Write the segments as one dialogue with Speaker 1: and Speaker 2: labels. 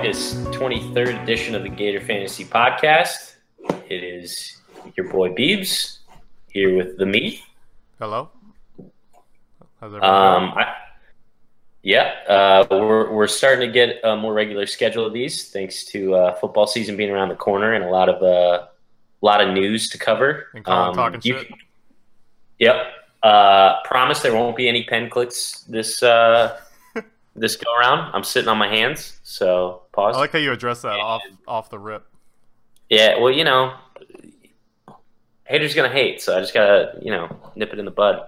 Speaker 1: August 23rd edition of the Gator Fantasy Podcast. It is your boy Beebs here with the meat.
Speaker 2: Hello. How's?
Speaker 1: Um, I, yeah, uh, we're, we're starting to get a more regular schedule of these thanks to uh, football season being around the corner and a lot of uh, lot of news to cover.
Speaker 2: And Colin talking
Speaker 1: Um, you-
Speaker 2: shit.
Speaker 1: Yep. Uh, promise there won't be any pen clicks this uh, this go around. I'm sitting on my hands, so pause.
Speaker 2: I like how you address that
Speaker 1: And-
Speaker 2: off off the rip.
Speaker 1: Yeah, well, you know, haters gonna hate, so I just gotta, you know, nip it in the bud.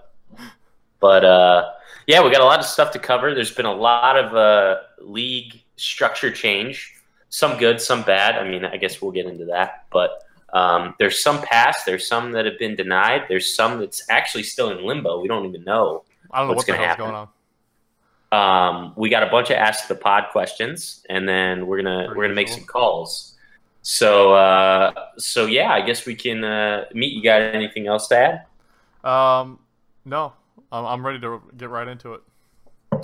Speaker 1: But uh, yeah, we got a lot of stuff to cover. There's been a lot of uh, league structure change, some good, some bad. I mean, I guess we'll get into that. But um, there's some passed, there's some that have been denied, there's some that's actually still in limbo. We don't even know.
Speaker 2: I don't know
Speaker 1: What's
Speaker 2: what the
Speaker 1: gonna
Speaker 2: hell's
Speaker 1: happen?
Speaker 2: going on.
Speaker 1: Um, we got a bunch of ask the pod questions, and then we're gonna
Speaker 2: Per
Speaker 1: we're gonna make
Speaker 2: usual.
Speaker 1: some calls. So uh, so yeah, I guess we can uh, meet. You got anything else to add?
Speaker 2: Um, no, I'm, I'm ready to get right into it.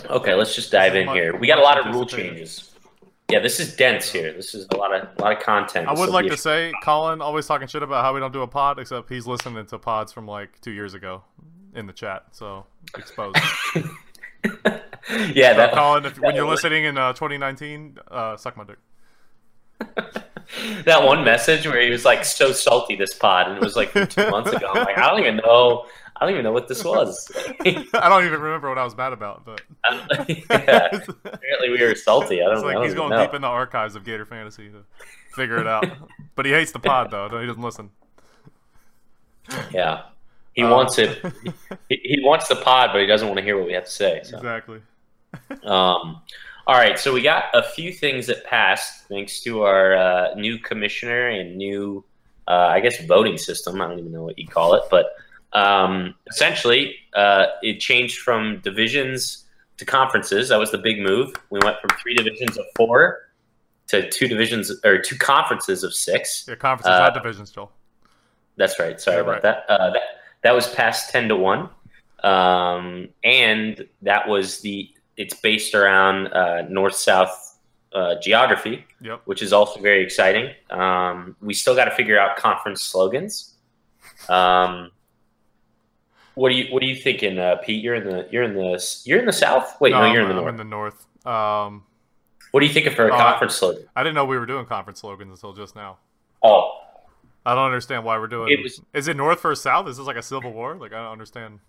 Speaker 1: Okay, let's just dive in here. We got a lot of rule changes. Yeah, this is dense here. This is a lot of a lot of content.
Speaker 2: I would like to say, Colin always talking shit about how we don't do a pod, except he's listening to pods from like two years ago in the chat. So exposed.
Speaker 1: yeah,
Speaker 2: So,
Speaker 1: that
Speaker 2: Colin, if, when you're listening in uh, 2019, uh, suck my dick.
Speaker 1: that one message where he was like so salty this pod, and it was like two months ago. I'm like, I don't even know. I don't even know what this was.
Speaker 2: I don't even remember what I was mad about, but
Speaker 1: yeah, apparently we were salty. I don't,
Speaker 2: It's like
Speaker 1: don't
Speaker 2: he's going
Speaker 1: know.
Speaker 2: deep in the archives of Gator Fantasy to figure it out. but he hates the pod though. He doesn't listen.
Speaker 1: Yeah. He
Speaker 2: Uh,
Speaker 1: wants it. He, he wants the pod, but he doesn't want to hear what we have to say. So.
Speaker 2: exactly.
Speaker 1: Um, all right. So we got a few things that passed thanks to our uh, new commissioner and new, uh, I guess, voting system. I don't even know what you call it, but um, essentially, uh, it changed from divisions to conferences. That was the big move. We went from three divisions of four to two divisions or two conferences of six.
Speaker 2: Yeah, conferences,
Speaker 1: Uh,
Speaker 2: not divisions, Joel.
Speaker 1: That's right. Sorry
Speaker 2: Yeah,
Speaker 1: about
Speaker 2: right.
Speaker 1: that. Uh, that. That was past ten to one, um, and that was the. It's based around uh, north south uh, geography,
Speaker 2: Yep.
Speaker 1: which is also very exciting. Um, we still got to figure out conference slogans. Um, what do you What are you thinking, uh, Pete? You're in the You're in the You're in the south. Wait, no,
Speaker 2: I'm,
Speaker 1: you're in the
Speaker 2: I'm
Speaker 1: north.
Speaker 2: in the north. Um,
Speaker 1: what are you thinking for a
Speaker 2: Uh,
Speaker 1: conference slogan?
Speaker 2: I didn't know we were doing conference slogans until just now.
Speaker 1: Oh,
Speaker 2: I don't understand why we're doing.
Speaker 1: It was-
Speaker 2: Is it north versus south? Is this like a civil war? Like I don't understand.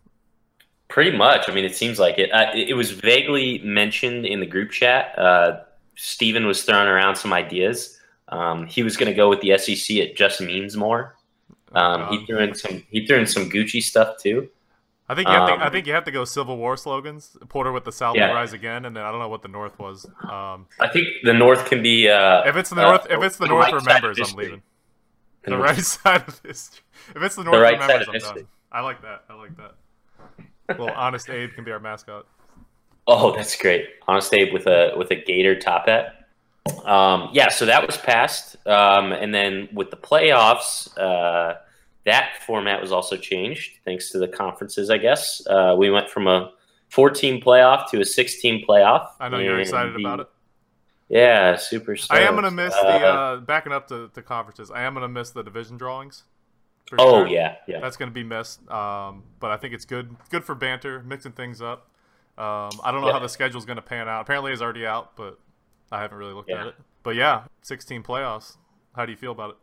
Speaker 1: Pretty much. I mean, it seems like it. Uh, it was vaguely mentioned in the group chat. Uh, Steven was throwing around some ideas. Um, he was going to go with the SEC. It just means more. Um, he
Speaker 2: Um,
Speaker 1: threw in some. He threw in some Gucci stuff too.
Speaker 2: I think you have
Speaker 1: um,
Speaker 2: to. I think you have to go civil war slogans. Porter with the South
Speaker 1: Yeah.
Speaker 2: will rise again, and then I don't know what the North was. Um,
Speaker 1: I think the North can be. Uh,
Speaker 2: if it's the
Speaker 1: uh,
Speaker 2: North, if it's the North
Speaker 1: right side of
Speaker 2: remembers, I'm leaving. The right side of history. If it's the North
Speaker 1: right side of
Speaker 2: I'm
Speaker 1: history.
Speaker 2: done. I like that. I like that. Well, honest Abe can be our mascot.
Speaker 1: Oh, that's great. Honest Abe with a with a gator top hat. Um, yeah, so that was passed, um, and then with the playoffs, uh, that format was also changed thanks to the conferences. I guess uh, we went from a four-team playoff to a six-team playoff.
Speaker 2: I know you're excited
Speaker 1: the-
Speaker 2: about it.
Speaker 1: Yeah, super.
Speaker 2: I am gonna miss
Speaker 1: Uh,
Speaker 2: the uh, backing up to, the conferences. I am gonna miss the division drawings.
Speaker 1: oh
Speaker 2: sure.
Speaker 1: yeah, yeah.
Speaker 2: that's gonna be missed. Um, but I think it's good, good for banter, mixing things up. Um, I don't know
Speaker 1: Yeah.
Speaker 2: how the schedule's gonna pan out. Apparently, it's already out, but I haven't really looked
Speaker 1: Yeah.
Speaker 2: at it. But yeah, 16 playoffs. How do you feel about it?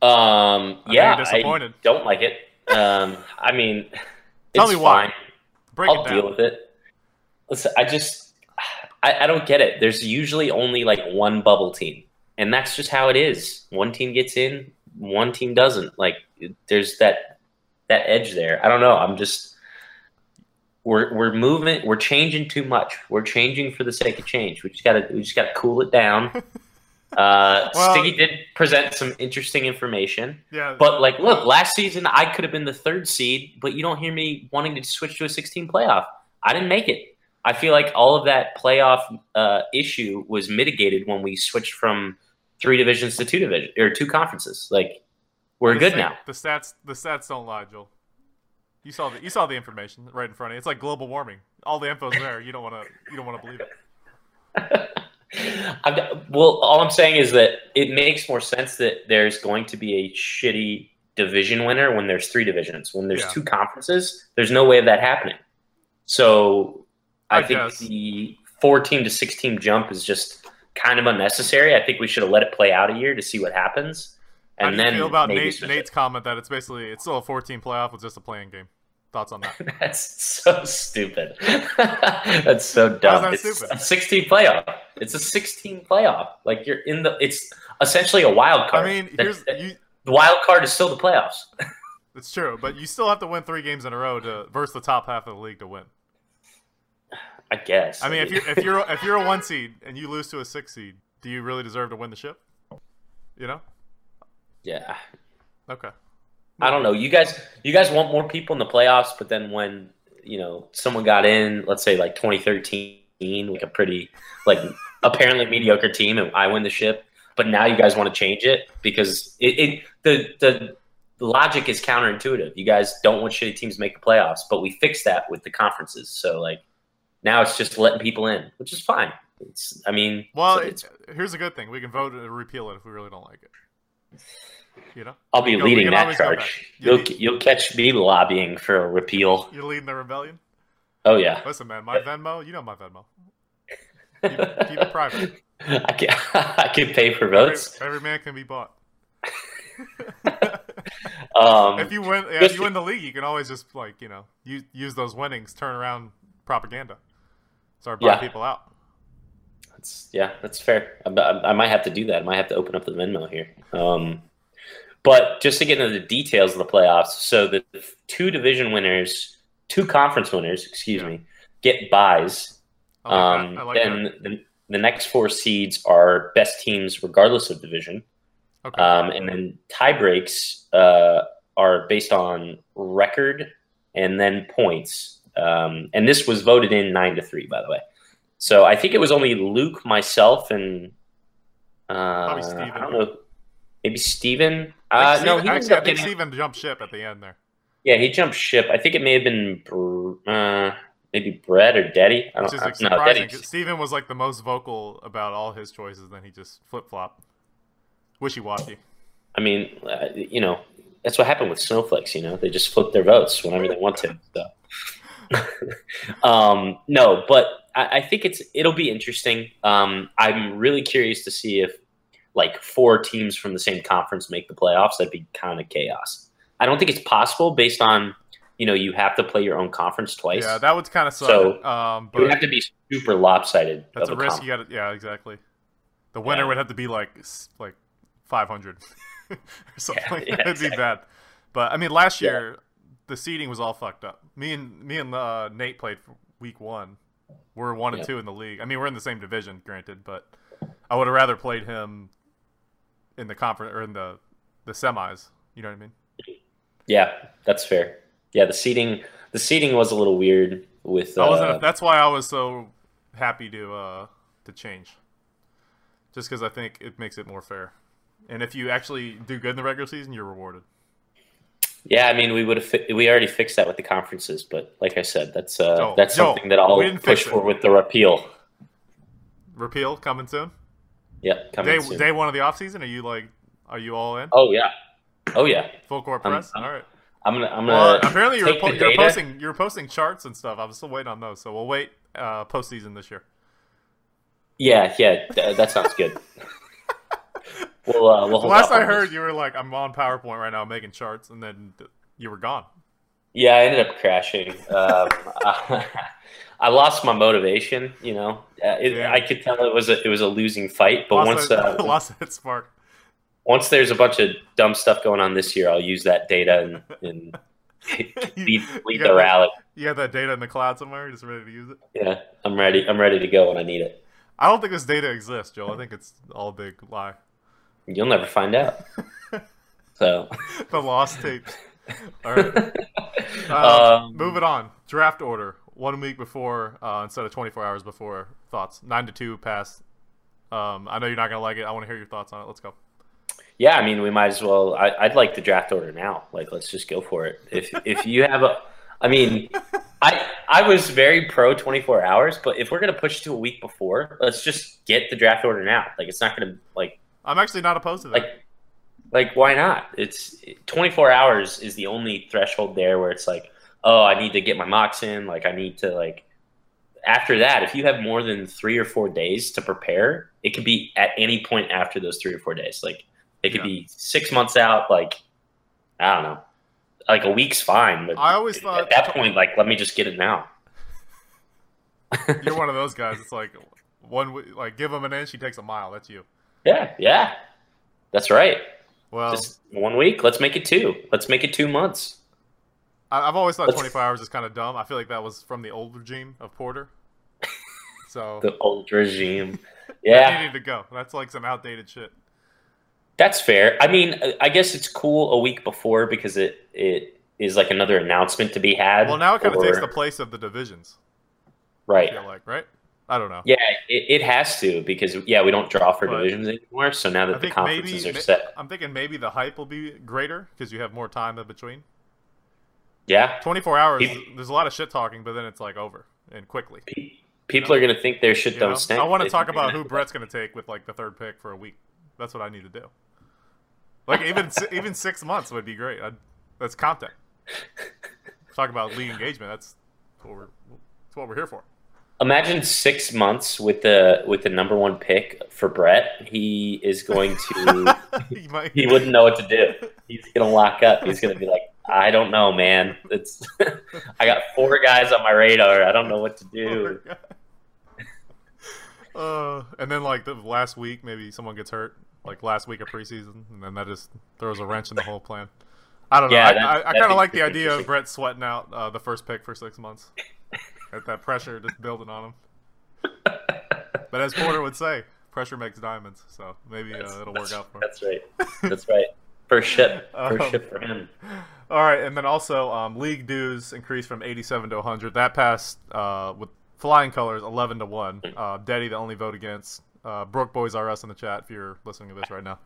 Speaker 1: Um,
Speaker 2: I
Speaker 1: yeah,
Speaker 2: disappointed.
Speaker 1: I don't like it. Um, I mean,
Speaker 2: Tell
Speaker 1: it's
Speaker 2: me why. Break
Speaker 1: I'll deal with it. Listen, I just I, I don't get it. There's usually only like one bubble team, and that's just how it is. One team gets in, one team doesn't. Like there's that that edge there. I don't know. I'm just we're we're moving. We're changing too much. We're changing for the sake of change. We just gotta we just gotta cool it down. Uh,
Speaker 2: Well-
Speaker 1: Stiggy did present some interesting information.
Speaker 2: Yeah,
Speaker 1: But like, look, last season I could have been the third seed, but you don't hear me wanting to switch to a 16 playoff. I didn't make it. I feel like all of that playoff uh, issue was mitigated when we switched from three divisions to two division or two conferences. Like, we're
Speaker 2: The
Speaker 1: good
Speaker 2: sta-
Speaker 1: now.
Speaker 2: The stats, the stats don't lie, Joel. You saw the you saw the information right in front of you. It's like global warming. All the info's there. You don't want to you don't want to believe it.
Speaker 1: Well, all I'm saying is that it makes more sense that there's going to be a shitty division winner when there's three divisions. When there's
Speaker 2: Yeah.
Speaker 1: two conferences, there's no way of that happening. So I,
Speaker 2: I
Speaker 1: think
Speaker 2: guess.
Speaker 1: the four team to six team jump is just kind of unnecessary. I think we should have let it play out a year to see what happens.
Speaker 2: How
Speaker 1: And
Speaker 2: do you
Speaker 1: then
Speaker 2: feel about Nate,
Speaker 1: it.
Speaker 2: Nate's comment that it's basically it's still a 14 playoff with just a playing game? Thoughts on that?
Speaker 1: That's so stupid. That's so dumb.
Speaker 2: that
Speaker 1: it's
Speaker 2: stupid?
Speaker 1: a 16 playoff. It's a 16 playoff. Like you're in the. It's essentially a wild card.
Speaker 2: I
Speaker 1: mean,
Speaker 2: here's
Speaker 1: that-
Speaker 2: you.
Speaker 1: the wild card is still the playoffs.
Speaker 2: It's true, but you still have to win three games in a row to versus the top half of the league to win.
Speaker 1: I guess.
Speaker 2: I mean, if you're if you're if you're a one seed and you lose to a six seed, do you really deserve to win the ship? You know?
Speaker 1: yeah,
Speaker 2: Okay.
Speaker 1: I don't know. You guys, you guys want more people in the playoffs, but then when you know someone got in, let's say like 2013, like a pretty like apparently mediocre team, and I win the ship. But now you guys want to change it because it, it the the the logic is counterintuitive. You guys don't want shitty teams to make the playoffs, but we fixed that with the conferences. So like now it's just letting people in, which is fine. It's I mean,
Speaker 2: Well,
Speaker 1: it's,
Speaker 2: here's a good thing: we can vote to repeal it if we really don't like it. You know,
Speaker 1: I'll be
Speaker 2: we
Speaker 1: leading that charge. You'll
Speaker 2: You-
Speaker 1: you'll catch me lobbying for a repeal.
Speaker 2: you're leading the rebellion.
Speaker 1: Oh yeah.
Speaker 2: Listen, man, my Venmo, you know my Venmo. Keep it, keep it private.
Speaker 1: I can I can pay for votes.
Speaker 2: every man can be bought.
Speaker 1: Um,
Speaker 2: if you win, if you win the league, you can always just like you know use use those winnings, turn around propaganda, start buying
Speaker 1: Yeah.
Speaker 2: people out.
Speaker 1: that's, yeah, that's fair. I, I, I might have to do that. I might have to open up the Venmo here. Um, but just to get into the details of the playoffs, so the two division winners, two conference winners, excuse
Speaker 2: Yeah.
Speaker 1: me, get buys.
Speaker 2: Like
Speaker 1: Um,
Speaker 2: like
Speaker 1: then the, the next four seeds are best teams regardless of division.
Speaker 2: Okay.
Speaker 1: Um, and then tie breaks uh, are based on record and then points. Um, and this was voted in nine to three, by the way. So I think it was only Luke, myself, and uh,
Speaker 2: Steven.
Speaker 1: I don't know, maybe Steven. Uh,
Speaker 2: think
Speaker 1: no, he
Speaker 2: actually, I think. Steven jumped ship at the end there.
Speaker 1: Yeah, he jumped ship. I think it may have been uh, maybe Brett or Daddy. I
Speaker 2: Which
Speaker 1: don't
Speaker 2: is like,
Speaker 1: know.
Speaker 2: surprising.
Speaker 1: Daddy.
Speaker 2: Steven was like the most vocal about all his choices, then he just flip flop, Wishy washy.
Speaker 1: I mean, uh, you know, that's what happened with snowflakes. You know, they just flip their votes whenever they want to. So. um, no, but I, I think it's it'll be interesting. Um, I'm really curious to see if like four teams from the same conference make the playoffs. That'd be kind of chaos. I don't think it's possible based on you know you have to play your own conference twice.
Speaker 2: Yeah, that would kind of suck.
Speaker 1: So,
Speaker 2: um,
Speaker 1: it would have to be super lopsided.
Speaker 2: that's a
Speaker 1: a
Speaker 2: risk
Speaker 1: conference.
Speaker 2: you got. Yeah, exactly. The winner
Speaker 1: Yeah.
Speaker 2: would have to be like like 500 or something.
Speaker 1: Yeah,
Speaker 2: like
Speaker 1: yeah,
Speaker 2: that. It'd
Speaker 1: exactly.
Speaker 2: be bad. But I mean, last year the seating was all fucked up. Me and me and uh, Nate played for week one. We're one and two in the league. I mean, we're in the same division, granted, but I would have rather played him in the conference or in the the semis. You know what I mean?
Speaker 1: Yeah, that's fair. Yeah, the seating the seating was a little weird with. Uh.
Speaker 2: That's why I was so happy to uh, to change, just because I think it makes it more fair. And if you actually do good in the regular season, you're rewarded.
Speaker 1: Yeah, I mean, we would have fi- we already fixed that with the conferences, but like I said, that's uh,
Speaker 2: Joel,
Speaker 1: that's something that I'll push for with the repeal.
Speaker 2: Repeal coming soon.
Speaker 1: Yep, coming
Speaker 2: Day
Speaker 1: soon.
Speaker 2: day one of the off season. Are you like? Are you all in?
Speaker 1: Oh yeah, oh yeah.
Speaker 2: Full court
Speaker 1: I'm-
Speaker 2: press.
Speaker 1: I'm
Speaker 2: all right.
Speaker 1: I'm gonna I'm gonna
Speaker 2: apparently you're, po- you're posting you're posting charts and stuff. I'm still waiting on those. So we'll wait uh, postseason this year.
Speaker 1: Yeah, yeah, th- that sounds good. we'll uh, we'll
Speaker 2: Last I heard,
Speaker 1: this.
Speaker 2: you were like, "I'm on PowerPoint right now, making charts," and then you were gone.
Speaker 1: Yeah, I ended up crashing. Um, I lost my motivation. You know, uh, it,
Speaker 2: Yeah.
Speaker 1: I could tell it was a it was a losing fight. But
Speaker 2: lost
Speaker 1: once
Speaker 2: that,
Speaker 1: uh,
Speaker 2: lost that spark.
Speaker 1: once there's a bunch of dumb stuff going on this year, I'll use that data and, and lead, lead the
Speaker 2: that-
Speaker 1: rally.
Speaker 2: You have that data in the cloud somewhere, you're just ready to use it.
Speaker 1: Yeah, I'm ready. I'm ready to go when I need it.
Speaker 2: I don't think this data exists, Joel. I think it's all a big lie.
Speaker 1: You'll never find out. So,
Speaker 2: the lost tapes. All right. Uh,
Speaker 1: um,
Speaker 2: moving on. Draft order. One week before uh, instead of 24 hours before. Thoughts. Nine to two pass. Um, I know you're not gonna like it. I want to hear your thoughts on it. Let's go.
Speaker 1: yeah, I mean, we might as well. I, I'd like the draft order now. Like, let's just go for it. If if you have a, I mean, I I was very pro 24 hours, but if we're gonna push to a week before, let's just get the draft order now. Like it's not gonna like
Speaker 2: I'm actually not opposed to that.
Speaker 1: like like why not? It's 24 hours is the only threshold there where it's like, oh, I need to get my mocks in. Like I need to like. After that, if you have more than three or four days to prepare, it could be at any point after those three or four days. Like it could
Speaker 2: Yeah.
Speaker 1: be six months out. Like I don't know, like a week's fine. But
Speaker 2: I always thought
Speaker 1: at that point, like let me just get it now.
Speaker 2: you're one of those guys. It's like one like give him an inch, he takes a mile. That's you.
Speaker 1: Yeah, yeah, that's right.
Speaker 2: Well,
Speaker 1: Just one week. Let's make it two. Let's make it two months.
Speaker 2: I, I've always thought
Speaker 1: let's-
Speaker 2: 24 hours is kind of dumb. I feel like that was from the old regime of Porter. So
Speaker 1: The old regime. Yeah,
Speaker 2: needed to go. That's like some outdated shit.
Speaker 1: that's fair. I mean, uh, I guess it's cool a week before because it it is like another announcement to be had.
Speaker 2: Well, now it kind of takes the place of the divisions.
Speaker 1: Right.
Speaker 2: feel like, right? I don't know.
Speaker 1: Yeah, it, it has to because yeah, we don't draw for
Speaker 2: But-
Speaker 1: divisions anymore. So now
Speaker 2: I
Speaker 1: that the conferences
Speaker 2: maybe
Speaker 1: are set,
Speaker 2: I'm thinking maybe the hype will be greater because you have more time in between.
Speaker 1: yeah,
Speaker 2: 24 hours.
Speaker 1: Peop-
Speaker 2: There's a lot of shit talking, but then it's like over and quickly.
Speaker 1: pe- people are gonna think their shit
Speaker 2: You
Speaker 1: don't
Speaker 2: know?
Speaker 1: stink.
Speaker 2: I want to talk about who Brett's going to take with like the third pick for a week. That's what I need to do. Like even even six months would be great. I'd, that's content. Talk about league engagement. That's what we're that's what we're here for.
Speaker 1: Imagine six months with the with the number one pick for Brett. He is going to.
Speaker 2: he
Speaker 1: he wouldn't know what to do. He's gonna lock up. He's gonna be like, I don't know, man. It's I got four guys on my radar. I don't know what to do.
Speaker 2: Uh, and then like the last week, maybe someone gets hurt, like last week of preseason, and then that just throws a wrench in the whole plan. I don't know.
Speaker 1: Yeah,
Speaker 2: I,
Speaker 1: that-
Speaker 2: I, I kind of like the idea of. Brett sweating out uh, the first pick for six months. At that pressure just building on him. But as Porter would say, pressure makes diamonds. So maybe uh, it'll work out for him.
Speaker 1: That's right. That's right. First ship. First
Speaker 2: Um,
Speaker 1: ship for him.
Speaker 2: All right, and then also um, league dues increased from 87 to 100. That passed uh, with flying colors, 11 to one. Uh, Daddy, the only vote against. Uh, Broke Boys R Us in the chat if you're listening to this right now.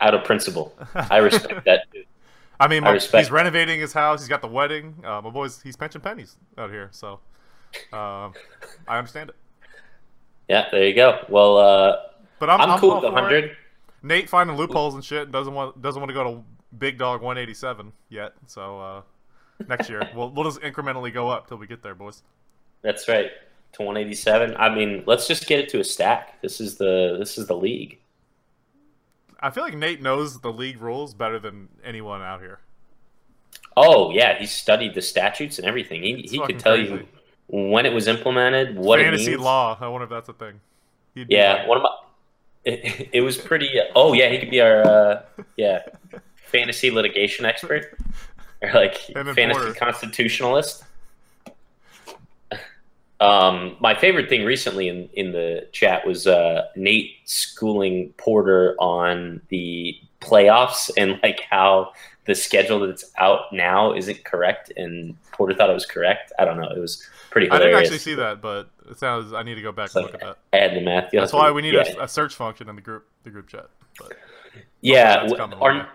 Speaker 1: Out of principle. I respect that. Dude.
Speaker 2: I mean, my,
Speaker 1: respect
Speaker 2: he's renovating his house. He's got the wedding. Uh, my boy's he's pinching pennies out here, so um, I understand it.
Speaker 1: Yeah, there you go. Well, uh,
Speaker 2: But I'm,
Speaker 1: I'm,
Speaker 2: I'm
Speaker 1: cool with
Speaker 2: for it.
Speaker 1: 100.
Speaker 2: Nate finding loopholes and shit doesn't want doesn't want to go to Big Dog 187 yet. So uh, next year we'll we'll just incrementally go up till we get there, boys.
Speaker 1: That's right. To 187. I mean, let's just get it to a stack. This is the this is the league.
Speaker 2: I feel like Nate knows the league rules better than anyone out here.
Speaker 1: Oh yeah, he studied the statutes and everything. He,
Speaker 2: It's
Speaker 1: he could tell
Speaker 2: crazy.
Speaker 1: you when it was implemented, what
Speaker 2: Fantasy
Speaker 1: it means.
Speaker 2: law. I wonder if that's a thing. He'd
Speaker 1: Yeah, one of my. It, it was pretty. Uh, oh yeah, he could be our uh, yeah fantasy litigation expert or like fantasy
Speaker 2: Porter.
Speaker 1: constitutionalist. Um, my favorite thing recently in, in the chat was uh, Nate schooling Porter on the playoffs and like how the schedule that's out now isn't correct, and Porter thought it was correct. I don't know. It was pretty Hilarious.
Speaker 2: I didn't actually see that, but it sounds. I need to go back
Speaker 1: It's
Speaker 2: and look at that.
Speaker 1: Add the math.
Speaker 2: That's why we need
Speaker 1: yeah.
Speaker 2: a, a search function in the group the group chat. But
Speaker 1: Yeah,
Speaker 2: that's
Speaker 1: w-
Speaker 2: coming one day.
Speaker 1: our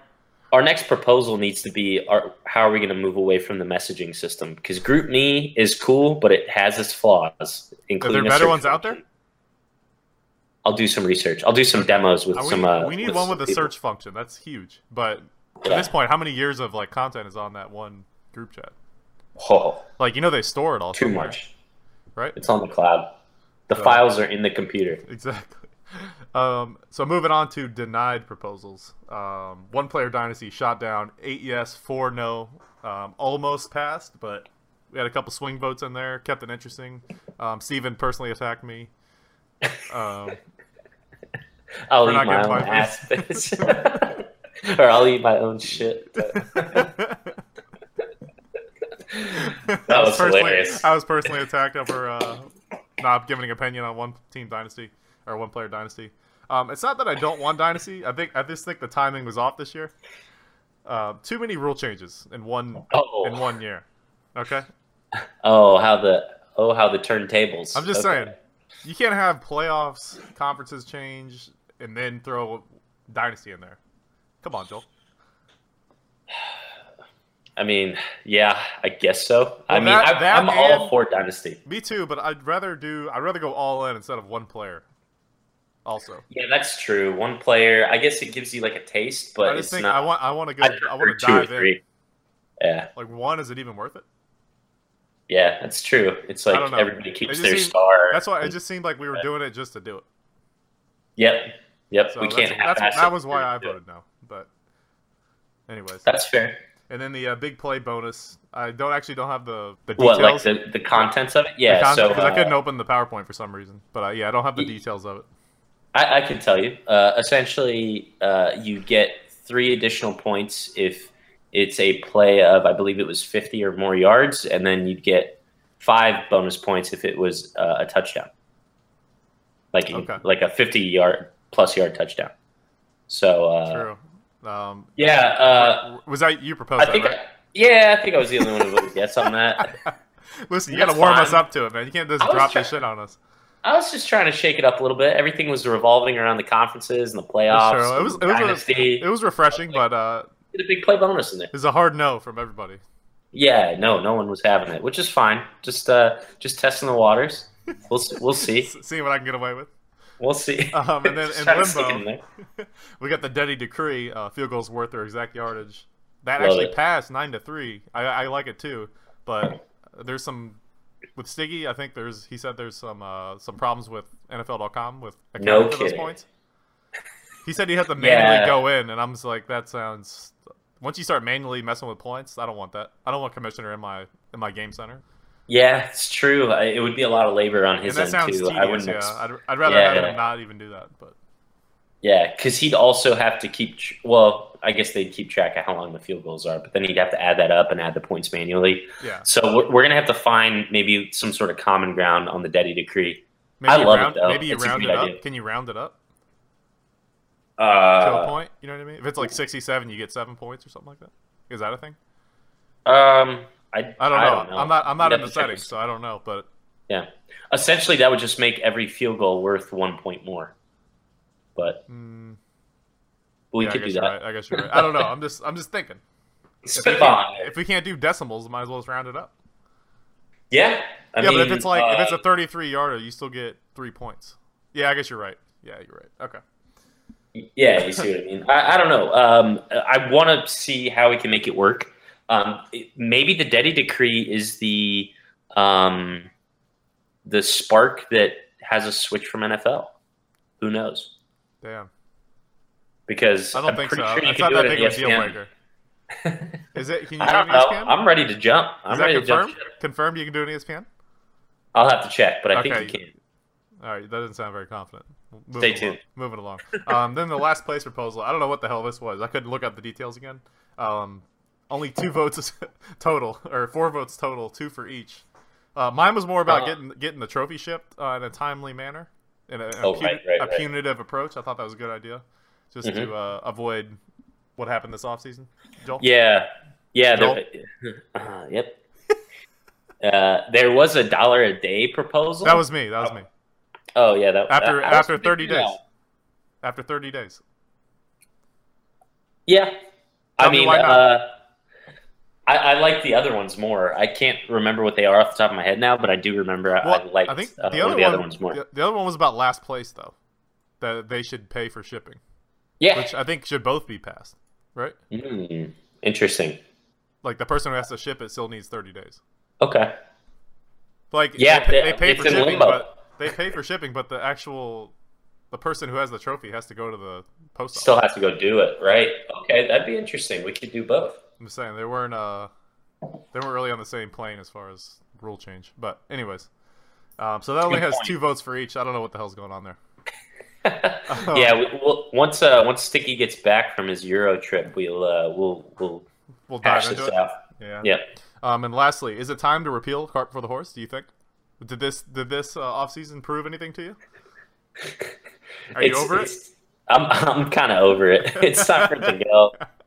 Speaker 1: our next proposal needs to be our, how are we going to move away from the messaging system? Because GroupMe is cool, but it has its flaws,
Speaker 2: are there better ones out there?
Speaker 1: I'll do some research. I'll do some demos with
Speaker 2: Uh, we,
Speaker 1: some. Uh,
Speaker 2: we need
Speaker 1: with
Speaker 2: one with a
Speaker 1: people.
Speaker 2: search function. That's huge. But at this point, how many years of like content is on that one group chat?
Speaker 1: Oh,
Speaker 2: Like you know they store it all.
Speaker 1: too
Speaker 2: somewhere,
Speaker 1: much.
Speaker 2: right?
Speaker 1: It's on the cloud. The
Speaker 2: So-
Speaker 1: files are in the computer.
Speaker 2: Exactly. Um, so moving on to denied proposals. Um, one player dynasty shot down eight yes, four no. Um, almost passed, but we had a couple swing votes in there. Kept it interesting. Um, Steven personally attacked me. Um,
Speaker 1: I'll
Speaker 2: not
Speaker 1: my own
Speaker 2: my
Speaker 1: ass. or I'll eat my own shit. That
Speaker 2: I
Speaker 1: was
Speaker 2: personally,
Speaker 1: hilarious.
Speaker 2: I was personally attacked over uh, not giving an opinion on one team dynasty or one player dynasty. Um, it's not that I don't want dynasty. I think I just think the timing was off this year. Uh, too many rule changes in one
Speaker 1: Oh.
Speaker 2: in one year. Okay,
Speaker 1: Oh, how the oh how the turntables.
Speaker 2: I'm just
Speaker 1: Okay.
Speaker 2: saying you can't have playoffs, conferences change, and then throw dynasty in there. Come on, Joel.
Speaker 1: I mean, yeah, I guess so. I mean,
Speaker 2: that-
Speaker 1: I,
Speaker 2: that
Speaker 1: I'm all for dynasty.
Speaker 2: Me too, but I'd rather do. I'd rather go all in instead of one player. Also,
Speaker 1: Yeah, that's true. One player, I guess it gives you like a taste, but
Speaker 2: I
Speaker 1: it's
Speaker 2: think
Speaker 1: not.
Speaker 2: I want. I want to go.
Speaker 1: I
Speaker 2: I, want to dive in.
Speaker 1: Yeah,
Speaker 2: Like one, is it even worth it?
Speaker 1: yeah, that's true. It's
Speaker 2: I
Speaker 1: like everybody keeps their
Speaker 2: seems-
Speaker 1: star.
Speaker 2: That's why it just seemed like we were doing it just to do it.
Speaker 1: Yep, yep.
Speaker 2: So
Speaker 1: we can't have
Speaker 2: that's, that was why I voted no. Anyways,
Speaker 1: That's fair.
Speaker 2: and then the uh, big play bonus. I don't actually don't have the the
Speaker 1: What,
Speaker 2: details.
Speaker 1: like the, the contents of it? Yeah. so
Speaker 2: because I
Speaker 1: uh,
Speaker 2: couldn't open the PowerPoint for some reason. But uh, yeah, I don't have the details of it.
Speaker 1: I, I can tell you. Uh, essentially, uh, you get three additional points if it's a play of, I believe it was 50 or more yards, and then you'd get five bonus points if it was uh, a touchdown, like
Speaker 2: Okay.
Speaker 1: like a 50 yard plus yard touchdown. So uh,
Speaker 2: True. Um,
Speaker 1: yeah, uh,
Speaker 2: was that you proposed
Speaker 1: I
Speaker 2: that,
Speaker 1: think
Speaker 2: right?
Speaker 1: I, yeah, I think I was the only one who voted yes on that.
Speaker 2: Listen, you got to warm us up to it, man. You can't just drop this shit on us.
Speaker 1: I was just trying to shake it up a little bit. Everything was revolving around the conferences and the playoffs.
Speaker 2: Sure. It was it was, a, it was refreshing, but uh,
Speaker 1: Did a big play bonus in there.
Speaker 2: it was a hard no from everybody.
Speaker 1: Yeah, no, no one was having it, which is fine. Just uh, just testing the waters. We'll we'll see.
Speaker 2: S- Seeing what I can get away with.
Speaker 1: We'll see.
Speaker 2: Um, and then in
Speaker 1: trying to stick
Speaker 2: limbo-
Speaker 1: it in there.
Speaker 2: we got the Deddy decree uh, field goals worth their exact yardage. That
Speaker 1: Love
Speaker 2: actually
Speaker 1: it.
Speaker 2: passed nine to three. I, I like it too, but there's some with Stiggy. I think there's he said there's some uh, some problems with NFL.com with accounting
Speaker 1: No
Speaker 2: for those points. He said he had to manually
Speaker 1: Yeah.
Speaker 2: go in, and I'm just like that sounds. Once you start manually messing with points, I don't want that. I don't want commissioner in my in my game center.
Speaker 1: Yeah, it's true. I, it would be a lot of labor on his end too.
Speaker 2: tedious.
Speaker 1: I wouldn't.
Speaker 2: yeah, I'd, I'd rather
Speaker 1: Yeah.
Speaker 2: have him not even do that. But
Speaker 1: Yeah, because he'd also have to keep. tr- Well, I guess they'd keep track of how long the field goals are, but then he'd have to add that up and add the points manually.
Speaker 2: yeah,
Speaker 1: So we're, we're gonna have to find maybe some sort of common ground on the Deddy decree.
Speaker 2: maybe
Speaker 1: I love it, though.
Speaker 2: Maybe you
Speaker 1: It's
Speaker 2: round it up.
Speaker 1: idea.
Speaker 2: Can you round it up to a
Speaker 1: Uh,
Speaker 2: point? You know what I mean? If it's like 67, you get seven points or something like that. Is that a thing?
Speaker 1: um, I
Speaker 2: I don't know. I'm not. I'm not in the settings, so I don't know. But
Speaker 1: Yeah. Essentially, that would just make every field goal worth one point more. But
Speaker 2: mm,
Speaker 1: we
Speaker 2: yeah, I
Speaker 1: could do that.
Speaker 2: Right. I guess you're right. I don't know. I'm just. I'm just thinking. If we, can't, if we can't do decimals, might as well just round it up.
Speaker 1: Yeah. I
Speaker 2: yeah,
Speaker 1: mean,
Speaker 2: but if it's like if
Speaker 1: uh,
Speaker 2: it's a 33 yarder, you still get three points. Yeah, I guess you're right. Yeah, you're right. Okay.
Speaker 1: yeah, you see what I mean. I, I don't know. Um, I want to see how we can make it work. Um, it- maybe the Deddy decree is the um, the spark that has a switch from NFL. Who knows?
Speaker 2: Damn.
Speaker 1: Because
Speaker 2: I don't
Speaker 1: am
Speaker 2: think
Speaker 1: pretty
Speaker 2: so.
Speaker 1: sure you
Speaker 2: it's
Speaker 1: can
Speaker 2: not
Speaker 1: do
Speaker 2: that
Speaker 1: it
Speaker 2: big
Speaker 1: at
Speaker 2: of a deal
Speaker 1: ESPN.
Speaker 2: breaker. Is it? Can you
Speaker 1: I don't know.
Speaker 2: ESPN?
Speaker 1: I'm ready to jump. I'm ready to jump.
Speaker 2: confirmed? Confirmed you can do it E ESPN?
Speaker 1: I'll have to check, but I
Speaker 2: Okay.
Speaker 1: think you can.
Speaker 2: All right, that doesn't sound very confident. Moving
Speaker 1: Stay
Speaker 2: along,
Speaker 1: tuned.
Speaker 2: Moving along. Um, then the last place proposal. I don't know what the hell this was. I couldn't look up the details again. Um, only two votes total, or four votes total, two for each. Uh, mine was more about
Speaker 1: Uh.
Speaker 2: getting getting the trophy shipped uh, in a timely manner, in a, in a,
Speaker 1: Oh,
Speaker 2: puni-
Speaker 1: right, right,
Speaker 2: a
Speaker 1: right.
Speaker 2: punitive approach. I thought that was a good idea, just
Speaker 1: Mhm.
Speaker 2: to uh, avoid what happened this offseason. Joel.
Speaker 1: Yeah, yeah.
Speaker 2: Joel?
Speaker 1: There, uh, yep. uh, there was a dollar a day proposal.
Speaker 2: That was me. That was me.
Speaker 1: oh yeah. That
Speaker 2: After
Speaker 1: that-
Speaker 2: after 30 days.
Speaker 1: that.
Speaker 2: After 30 days.
Speaker 1: Yeah, I
Speaker 2: Tell me
Speaker 1: mean, uh, I, I like the other ones more. I can't remember what they are off the top of my head now, but I do remember I
Speaker 2: Well,
Speaker 1: liked
Speaker 2: I think
Speaker 1: uh,
Speaker 2: the
Speaker 1: one
Speaker 2: other
Speaker 1: the
Speaker 2: one,
Speaker 1: other ones more.
Speaker 2: The, the other one was about last place though, that they should pay for shipping,
Speaker 1: Yeah.
Speaker 2: which I think should both be passed, right?
Speaker 1: Mm, interesting.
Speaker 2: Like the person who has to ship it still needs thirty days.
Speaker 1: Okay.
Speaker 2: Like
Speaker 1: Yeah,
Speaker 2: they, pay- they
Speaker 1: they-
Speaker 2: pay for shipping,
Speaker 1: limbo.
Speaker 2: but they pay for shipping, but the actual the person who has the trophy has to go to the post office.
Speaker 1: Still have to go do it, right? Okay, that'd be interesting. We could do both.
Speaker 2: I'm just saying they weren't uh they weren't really on the same plane as far as rule change. But anyways, um, so that only
Speaker 1: Good
Speaker 2: has
Speaker 1: point.
Speaker 2: two votes for each. I don't know what the hell's going on there.
Speaker 1: yeah, we, we'll, once uh, once Stiggy gets back from his Euro trip, we'll uh, we'll we'll
Speaker 2: We'll dive into
Speaker 1: this
Speaker 2: it.
Speaker 1: out.
Speaker 2: Yeah.
Speaker 1: Yep.
Speaker 2: Um, and lastly, is it time to repeal cart before the horse? Do you think? Did this did this uh, offseason prove anything to you? Are you
Speaker 1: It's-
Speaker 2: over it?
Speaker 1: I'm I'm kind of over it. It's time for it to go.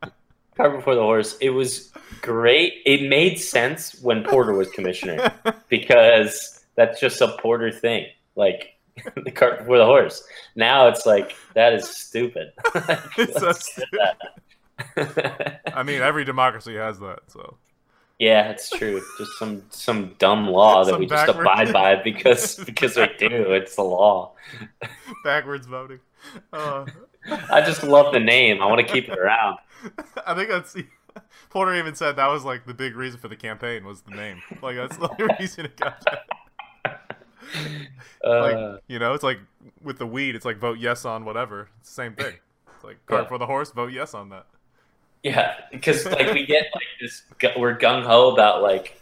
Speaker 1: Cart before the horse. It was great. It made sense when Porter was commissioner because that's just a Porter thing. Like the cart before the horse. Now it's like that is stupid.
Speaker 2: It's so
Speaker 1: that.
Speaker 2: I mean, every democracy has that. So
Speaker 1: yeah, it's true. Just some some dumb law that we just abide by because because we do. It's the law.
Speaker 2: backwards voting. Uh,
Speaker 1: I just love the name. I want to keep it around.
Speaker 2: I think that's Porter even said that was like the big reason for the campaign was the name. Like that's the only reason it got that. Like
Speaker 1: Uh,
Speaker 2: you know, it's like with the weed, it's like vote yes on whatever. It's the same thing. It's like cart
Speaker 1: Yeah.
Speaker 2: for the horse, vote yes on that.
Speaker 1: yeah, because like we get like this, we're gung ho about like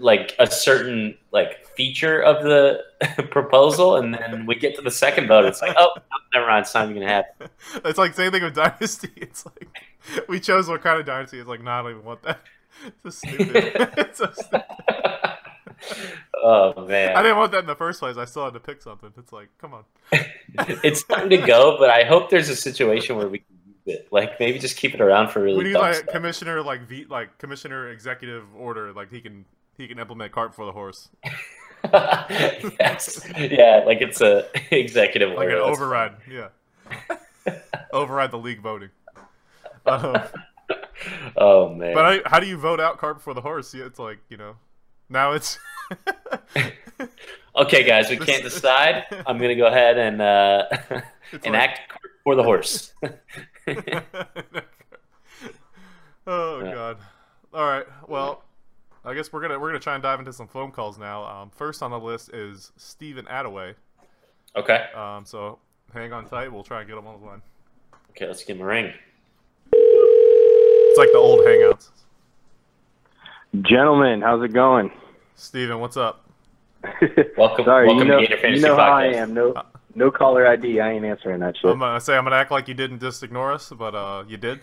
Speaker 1: like a certain like feature of the proposal, and then we get to the second vote. It's like, oh, oh never mind. It's not even gonna happen.
Speaker 2: It's like same thing with dynasty. It's like we chose what kind of dynasty. It's like, no, I don't even want that. It's so stupid. it's so stupid.
Speaker 1: oh man, I
Speaker 2: didn't want that in the first place. I still had to pick something. It's like, come on.
Speaker 1: it's time to go. But I hope there's a situation where we can use it. Like maybe just keep it around for really
Speaker 2: We need like
Speaker 1: stuff.
Speaker 2: commissioner, like v, like commissioner executive order. Like he can he can implement cart for the horse,
Speaker 1: yes. Yeah, like it's a executive
Speaker 2: like
Speaker 1: order.
Speaker 2: an override. Yeah, override the league voting. Uh.
Speaker 1: Oh man.
Speaker 2: but I, how do you vote out cart for the horse? Yeah, it's like you know, now it's.
Speaker 1: okay, guys, we can't decide. I'm gonna go ahead and uh, enact for the horse.
Speaker 2: oh god. All right. Well, I guess we're gonna we're gonna try and dive into some phone calls now. Um, first on the list is Stephen Attaway.
Speaker 1: okay.
Speaker 2: Um, so hang on tight. We'll try and get him on the line.
Speaker 1: Okay, let's give him a ring.
Speaker 2: It's like the old Hangouts.
Speaker 3: Gentlemen, how's it going?
Speaker 2: Steven, what's up?
Speaker 1: Welcome,
Speaker 3: Sorry,
Speaker 1: welcome
Speaker 3: you know,
Speaker 1: to Gator
Speaker 3: you know how I am. No, no caller ID. I ain't answering that shit.
Speaker 2: I'm gonna say I'm gonna act like you didn't just ignore us, but uh, you did.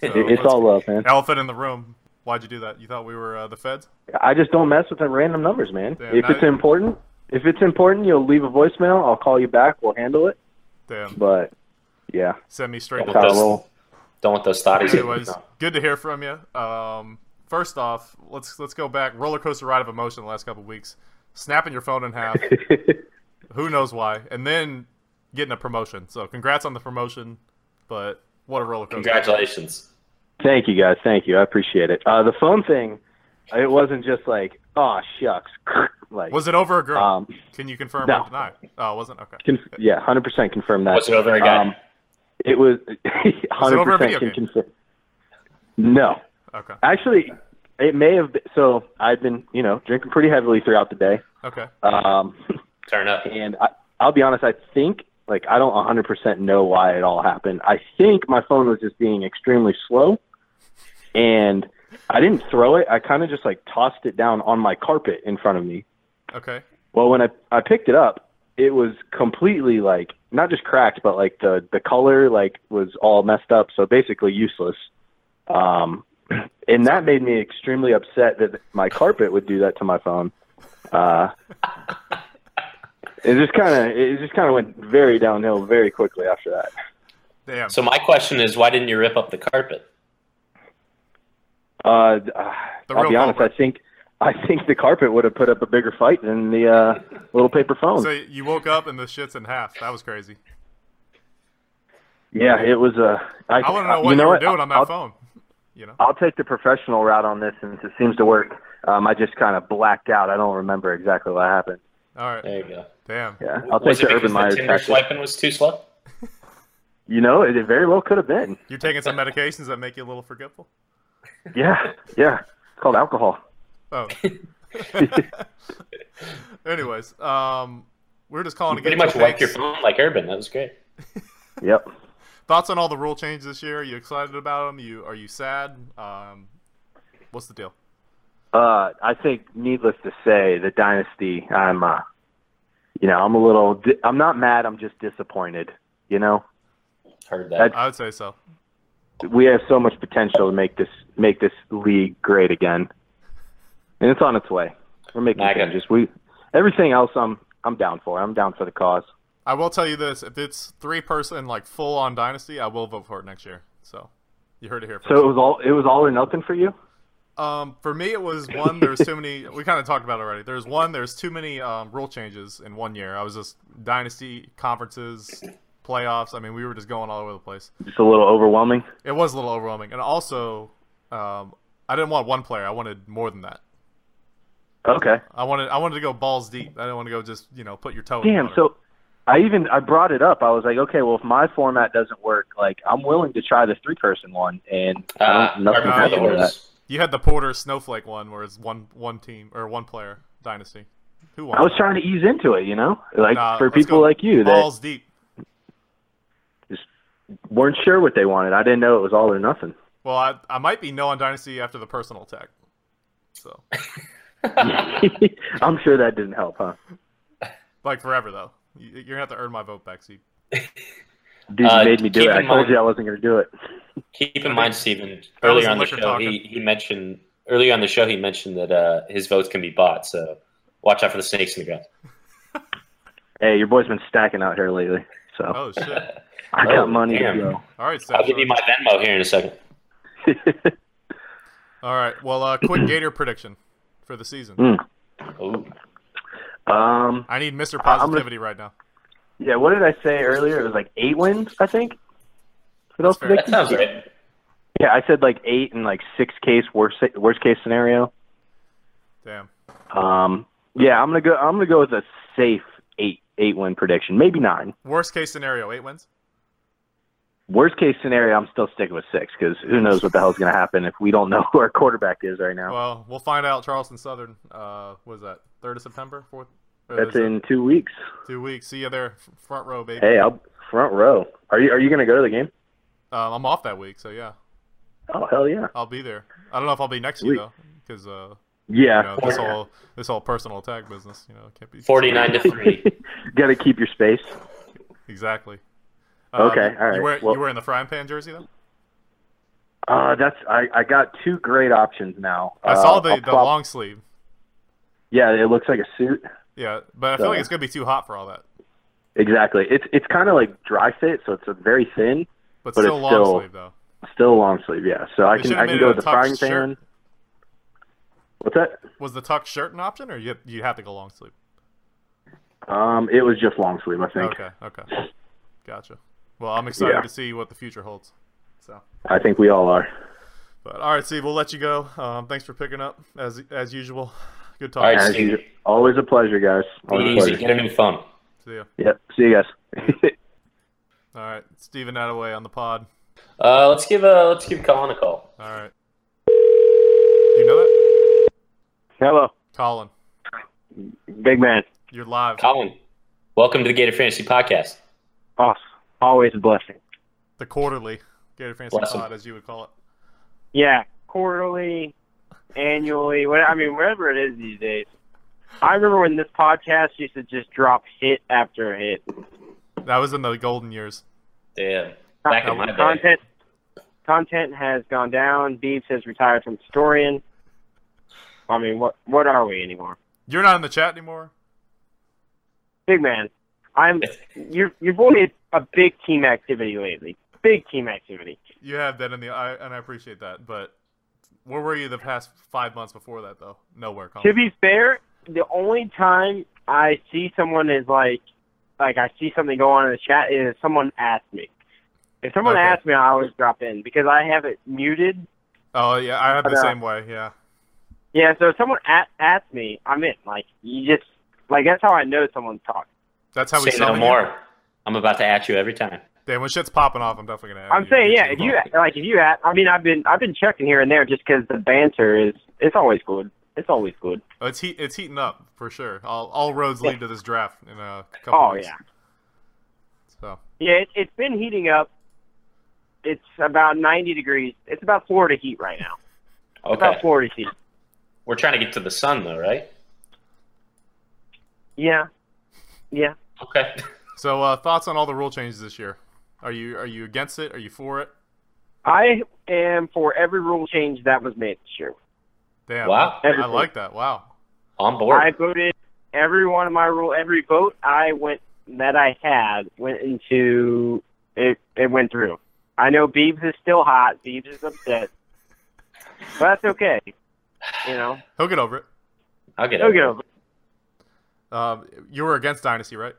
Speaker 2: So
Speaker 3: it's all love, man.
Speaker 2: elephant in the room. Why'd you do that? You thought we were uh, the feds?
Speaker 3: I just don't mess with the random numbers, man.
Speaker 2: Damn,
Speaker 3: if
Speaker 2: now-
Speaker 3: it's important, if it's important, you'll leave a voicemail. I'll call you back. We'll handle it.
Speaker 2: Damn.
Speaker 3: But yeah,
Speaker 2: Send me straight
Speaker 1: Well,
Speaker 2: to
Speaker 3: that's how
Speaker 1: those- Don't want those thoughties.
Speaker 2: Anyways, good to hear from you. Um, first off, let's let's go back. Roller coaster ride of emotion the last couple weeks. Snapping your phone in half. Who knows why? And then getting a promotion. So congrats on the promotion. But what a roller coaster.
Speaker 1: Congratulations.
Speaker 3: Thank you, guys. Thank you. I appreciate it. Uh, the phone thing, it wasn't just like, oh shucks, like
Speaker 2: Was it over a girl?
Speaker 3: um,
Speaker 2: Can you confirm
Speaker 3: no.
Speaker 2: or deny? Oh, it wasn't okay.
Speaker 3: conf- yeah, hundred percent confirm that.
Speaker 1: Was it over a guy?
Speaker 3: Um, it was hundred
Speaker 2: over a video
Speaker 3: percent
Speaker 2: game?
Speaker 3: confirm. No,
Speaker 2: Okay.
Speaker 3: actually, it may have. Been, so I've been, you know, drinking pretty heavily throughout the day.
Speaker 2: Okay.
Speaker 3: Um,
Speaker 1: Turn up.
Speaker 3: and I, I'll be honest, I think like I don't 100% know why it all happened. I think my phone was just being extremely slow, and I didn't throw it. I kind of just like tossed it down on my carpet in front of me.
Speaker 2: Okay.
Speaker 3: Well, when I I picked it up, it was completely like not just cracked, but like the the color like was all messed up, so basically useless. Um, and that made me extremely upset that my carpet would do that to my phone. Uh, it just kind of it just kind of went very downhill very quickly after that.
Speaker 2: Damn.
Speaker 1: So my question is, why didn't you rip up the carpet?
Speaker 3: Uh,
Speaker 2: The
Speaker 3: I'll be honest,
Speaker 2: culprit.
Speaker 3: I think I think the carpet would have put up a bigger fight than the uh, little paper phone.
Speaker 2: So you woke up and the shit's in half. That was crazy.
Speaker 3: yeah, it was Uh, I,
Speaker 2: I want to know what
Speaker 3: you,
Speaker 2: you,
Speaker 3: know
Speaker 2: were
Speaker 3: what?
Speaker 2: doing on that
Speaker 3: I'll-
Speaker 2: phone. You know.
Speaker 3: I'll take the professional route on this since it seems to work. Um, I just kind of blacked out. I don't remember exactly what happened.
Speaker 2: All right.
Speaker 1: There you go.
Speaker 2: Damn.
Speaker 3: Yeah, I'll
Speaker 1: was
Speaker 3: take
Speaker 1: it
Speaker 3: the Urban Meyer's
Speaker 1: the Tinder swiping was too slow?
Speaker 3: You know, it, it very well could have been.
Speaker 2: You're taking some medications that make you a little forgetful.
Speaker 3: Yeah, yeah. It's called alcohol.
Speaker 2: Oh. Anyways, um, we're just calling to
Speaker 1: Pretty much
Speaker 2: your
Speaker 1: wiped your phone like Urban. That was great.
Speaker 3: Yep.
Speaker 2: thoughts on all the rule changes this year. Are you excited about them? You are you sad? Um, what's the deal?
Speaker 3: Uh, I think, needless to say, the dynasty. I'm, uh, you know, I'm a little. Di- I'm not mad. I'm just disappointed. You know,
Speaker 1: Heard that.
Speaker 3: That's-
Speaker 2: I would say so.
Speaker 3: We have so much potential to make this make this league great again, and it's on its way. We're making
Speaker 1: MAGA.
Speaker 3: changes. We everything else. I'm I'm down for. I'm down for the cause.
Speaker 2: I will tell you this: if it's three person like full on dynasty, I will vote for it next year. So you heard it here first.
Speaker 3: So it was all it was all or nothing for you.
Speaker 2: Um, for me, it was one. There was too many. We kind of talked about it already. There's one. There's too many um, rule changes in one year. I was just dynasty conferences, playoffs. I mean, we were just going all over the place.
Speaker 3: Just a little overwhelming.
Speaker 2: It was a little overwhelming, and also, um, I didn't want one player. I wanted more than that.
Speaker 3: Okay.
Speaker 2: I wanted I wanted to go balls deep. I didn't want to go just you know put your toe.
Speaker 3: Damn.
Speaker 2: water.
Speaker 3: So I even I brought it up. I was like, okay, well, if my format doesn't work, like I'm willing to try the three person one, and I
Speaker 1: Uh,
Speaker 3: don't, nothing
Speaker 2: Carbon
Speaker 1: Carbon
Speaker 3: happened that.
Speaker 2: You had the Porter Snowflake one, where it's one one team or one player dynasty. Who won?
Speaker 3: I was trying to ease into it, you know, like
Speaker 2: Nah,
Speaker 3: for people
Speaker 2: go
Speaker 3: like you that
Speaker 2: balls deep.
Speaker 3: Weren't sure what they wanted. I didn't know it was all or nothing.
Speaker 2: Well, I I might be no on dynasty after the personal tag. So
Speaker 3: I'm sure that didn't help, huh?
Speaker 2: like forever though. You- You're gonna have to earn my vote back, Steve.
Speaker 3: Dude,
Speaker 1: Uh,
Speaker 3: you made me do it. I told
Speaker 1: mind-
Speaker 3: you I wasn't going to do it.
Speaker 1: Keep in mind, Steven, earlier on the show,
Speaker 2: talking.
Speaker 1: he, he mentioned earlier on the show he mentioned that uh, his votes can be bought. So watch out for the snakes in the ground.
Speaker 3: Hey, your boy's been stacking out here lately, so
Speaker 2: Oh shit!
Speaker 3: I
Speaker 1: Oh,
Speaker 3: got money
Speaker 1: damn.
Speaker 3: to go.
Speaker 2: All right,
Speaker 1: I'll give you my Venmo here in a second.
Speaker 2: All right. Well, uh, quick Gator prediction for the season.
Speaker 3: Mm. Um,
Speaker 2: I need Mr.
Speaker 3: I'm gonna-
Speaker 2: Positivity right now.
Speaker 3: yeah. What did I say earlier? It was like eight wins, I think. For those
Speaker 2: That's fair.
Speaker 1: That sounds right.
Speaker 3: Yeah, I said like eight and like six case worst worst case scenario.
Speaker 2: Damn.
Speaker 3: Um, yeah, I'm gonna go. I'm gonna go with a safe eight eight win prediction, maybe nine.
Speaker 2: Worst case scenario, eight wins.
Speaker 3: Worst case scenario, I'm still sticking with six because who knows what the hell's gonna happen if we don't know who our quarterback is right now.
Speaker 2: Well, we'll find out. Charleston Southern. Uh, what is that? Third of September, fourth.
Speaker 3: That's
Speaker 2: is it
Speaker 3: in two weeks.
Speaker 2: two weeks. See you there, front row, baby.
Speaker 3: Hey, I'll front row. Are you Are you gonna go to the game?
Speaker 2: Um, I'm off that week, so yeah,
Speaker 3: Oh hell yeah.
Speaker 2: I'll be there. I don't know if I'll be next to you though, because uh,
Speaker 3: Yeah.
Speaker 2: you know, this whole this whole personal attack business, you know, it can't be
Speaker 1: Forty-nine to three.
Speaker 3: Got to keep your space.
Speaker 2: exactly.
Speaker 3: Okay,
Speaker 2: you,
Speaker 3: all right,
Speaker 2: You wear
Speaker 3: well-
Speaker 2: you wearing the frying pan jersey though?
Speaker 3: Uh, that's I, I got two great options now.
Speaker 2: I
Speaker 3: Uh,
Speaker 2: saw the the
Speaker 3: prob-
Speaker 2: long sleeve.
Speaker 3: Yeah, it looks like a suit.
Speaker 2: Yeah, but I feel like it's gonna be too hot for all that.
Speaker 3: Exactly. It's it's kind of like dry fit, so it's a very thin,
Speaker 2: But,
Speaker 3: But
Speaker 2: still
Speaker 3: it's
Speaker 2: long
Speaker 3: still-
Speaker 2: sleeve though.
Speaker 3: still long sleeve. Yeah, so I
Speaker 2: They
Speaker 3: can I can go with the frying
Speaker 2: shirt.
Speaker 3: pan. What's that?
Speaker 2: Was the tuck shirt an option, or you you have to go long sleeve?
Speaker 3: Um, it was just long sleeve, I think.
Speaker 2: Okay, okay, gotcha. Well, I'm excited
Speaker 3: Yeah.
Speaker 2: to see what the future holds. So,
Speaker 3: I think we all are.
Speaker 2: but all right, Steve, we'll let you go. Um, thanks for picking up as as usual. Good
Speaker 1: All
Speaker 2: talking.
Speaker 1: right, Steve.
Speaker 3: usual. Always a pleasure, guys.
Speaker 1: Be
Speaker 3: Always a
Speaker 1: easy.
Speaker 3: pleasure.
Speaker 1: Get a new phone.
Speaker 2: See ya.
Speaker 3: Yep. See you guys.
Speaker 2: All right, Steven Attaway on the pod.
Speaker 1: Uh, let's give uh, let's give Colin a call.
Speaker 2: All right. You know that?
Speaker 3: Hello,
Speaker 2: Colin,
Speaker 3: big man.
Speaker 2: you're live.
Speaker 1: Colin, welcome to the Gator Fantasy Podcast.
Speaker 4: Awesome. Always a blessing.
Speaker 2: The quarterly Gator Fantasy
Speaker 1: Bless him.
Speaker 2: Pod, as you would call it.
Speaker 4: Yeah, quarterly, annually, what I mean, whatever it is these days. I remember when this podcast used to just drop hit after hit.
Speaker 2: That was in the golden years.
Speaker 1: Damn. Back in my day.
Speaker 4: content content has gone down. Beebs has retired from historian. I mean, what what are we anymore?
Speaker 2: You're not in the chat anymore.
Speaker 4: Big man, I'm your you've is a big team activity lately. Big team activity.
Speaker 2: You have that in the, I, and I appreciate that. But where were you the past five months before that, though? Nowhere. Colin.
Speaker 4: To be fair, the only time I see someone is like, like I see something go on in the chat is someone asks me. If someone
Speaker 2: Okay.
Speaker 4: asks me, I always drop in because I have it muted.
Speaker 2: Oh yeah, I have the
Speaker 4: But, uh,
Speaker 2: same way. Yeah.
Speaker 4: Yeah, so if someone a- asks me, I'm in. Like you just like that's how I know someone's talking.
Speaker 2: That's how we
Speaker 1: Say no
Speaker 2: summon you.
Speaker 1: more. I'm about to at you every time.
Speaker 2: Damn, when shit's popping off, I'm definitely gonna. add
Speaker 4: I'm
Speaker 2: you.
Speaker 4: saying, yeah, if you like, if you at, I mean, I've been I've been checking here and there just because the banter is it's always good. It's always good.
Speaker 2: Oh, it's heat. It's heating up for sure. All, all roads lead to this draft in a couple
Speaker 4: Oh
Speaker 2: weeks.
Speaker 4: yeah,
Speaker 2: So
Speaker 4: yeah. It, it's been heating up. It's about 90 degrees. It's about Florida heat right now.
Speaker 1: Okay.
Speaker 4: About Florida heat.
Speaker 1: We're trying to get to the sun, though, right?
Speaker 4: Yeah, yeah.
Speaker 1: Okay.
Speaker 2: so uh, thoughts on all the rule changes this year? Are you are you against it? Are you for it?
Speaker 4: I am for every rule change that was made this year.
Speaker 2: Damn.
Speaker 1: Wow.
Speaker 2: I like that. Wow.
Speaker 1: On board.
Speaker 4: I voted every one of my rule, every vote I went that I had went into it. It went through. I know Beebs is still hot. Beebs is upset, but that's okay. You know,
Speaker 2: He'll get over it.
Speaker 1: I'll get
Speaker 4: he'll
Speaker 1: it.
Speaker 4: get over. it.
Speaker 2: Um, you were against Dynasty, right?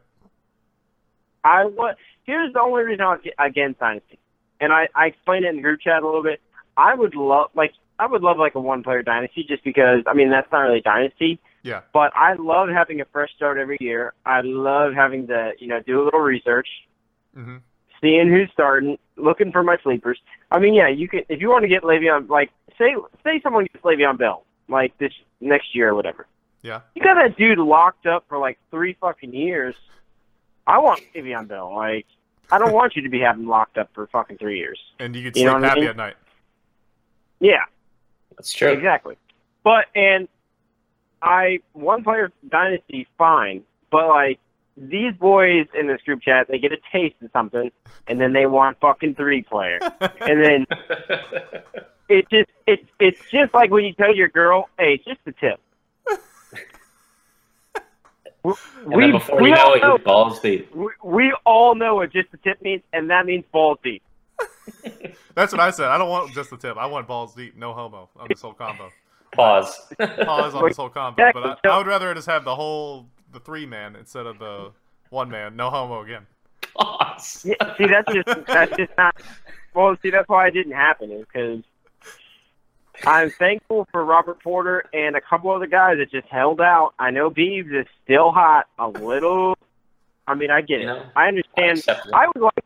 Speaker 4: I what? Here's the only reason I'm against Dynasty, and I I explained it in the group chat a little bit. I would love like I would love like a one player dynasty just because I mean that's not really dynasty,
Speaker 2: Yeah.
Speaker 4: but I love having a fresh start every year. I love having to you know do a little research,
Speaker 2: hmm
Speaker 4: seeing who's starting, looking for my sleepers. I mean, yeah, you can if you want to get Le'Veon, like say say someone gets Le'Veon Bell like this next year or whatever.
Speaker 2: Yeah.
Speaker 4: You got that dude locked up for like three fucking years. I want Le'Veon Bell. Like, I don't want you to be having locked up for fucking three years.
Speaker 2: And you could
Speaker 4: You
Speaker 2: sleep
Speaker 4: know what I
Speaker 2: happy
Speaker 4: mean?
Speaker 2: at night.
Speaker 4: Yeah,
Speaker 1: That's true.
Speaker 4: exactly. But and I one player dynasty fine, but like these boys in this group chat, they get a taste of something, and then they want fucking three player, and then it just it it's just like when you tell your girl, hey, it's just a tip. We,
Speaker 1: and then before you know
Speaker 4: all
Speaker 1: it, you're balls deep.
Speaker 4: we, we all know what just a tip means, and that means balls deep.
Speaker 2: That's what I said. I don't want just the tip. I want balls deep, no homo on this whole combo.
Speaker 1: Pause.
Speaker 2: Pause on this whole combo. But I, I would rather just have the whole the three man instead of the one man. No homo again.
Speaker 1: Pause.
Speaker 4: Yeah, see, that's just that's just not. Well, see, that's why it didn't happen is because I'm thankful for Robert Porter and a couple other guys that just held out. I know Beeves is still hot, a little. I mean, I get it.
Speaker 1: No.
Speaker 4: I understand. I would like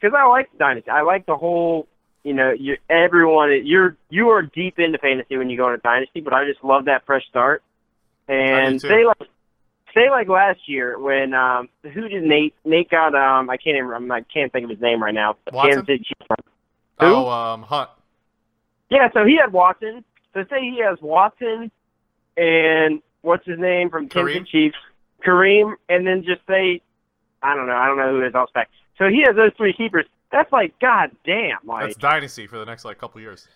Speaker 4: because I like Dynasty. I like the whole. You know, you everyone you're you are deep into fantasy when you go into Dynasty, but I just love that fresh start. And
Speaker 2: too.
Speaker 4: say like say like last year when um who did Nate Nate got um I can't even I'm, I can't think of his name right now. but
Speaker 2: Watson?
Speaker 4: Kansas City Who?
Speaker 2: Oh, um, Hunt.
Speaker 4: Yeah, so he had Watson. So say he has Watson and what's his name from Kansas
Speaker 2: Kareem?
Speaker 4: City Chiefs, Kareem, and then just say I don't know, I don't know who his else back. So he has those three keepers. That's like god damn, like
Speaker 2: That's dynasty for the next like couple years.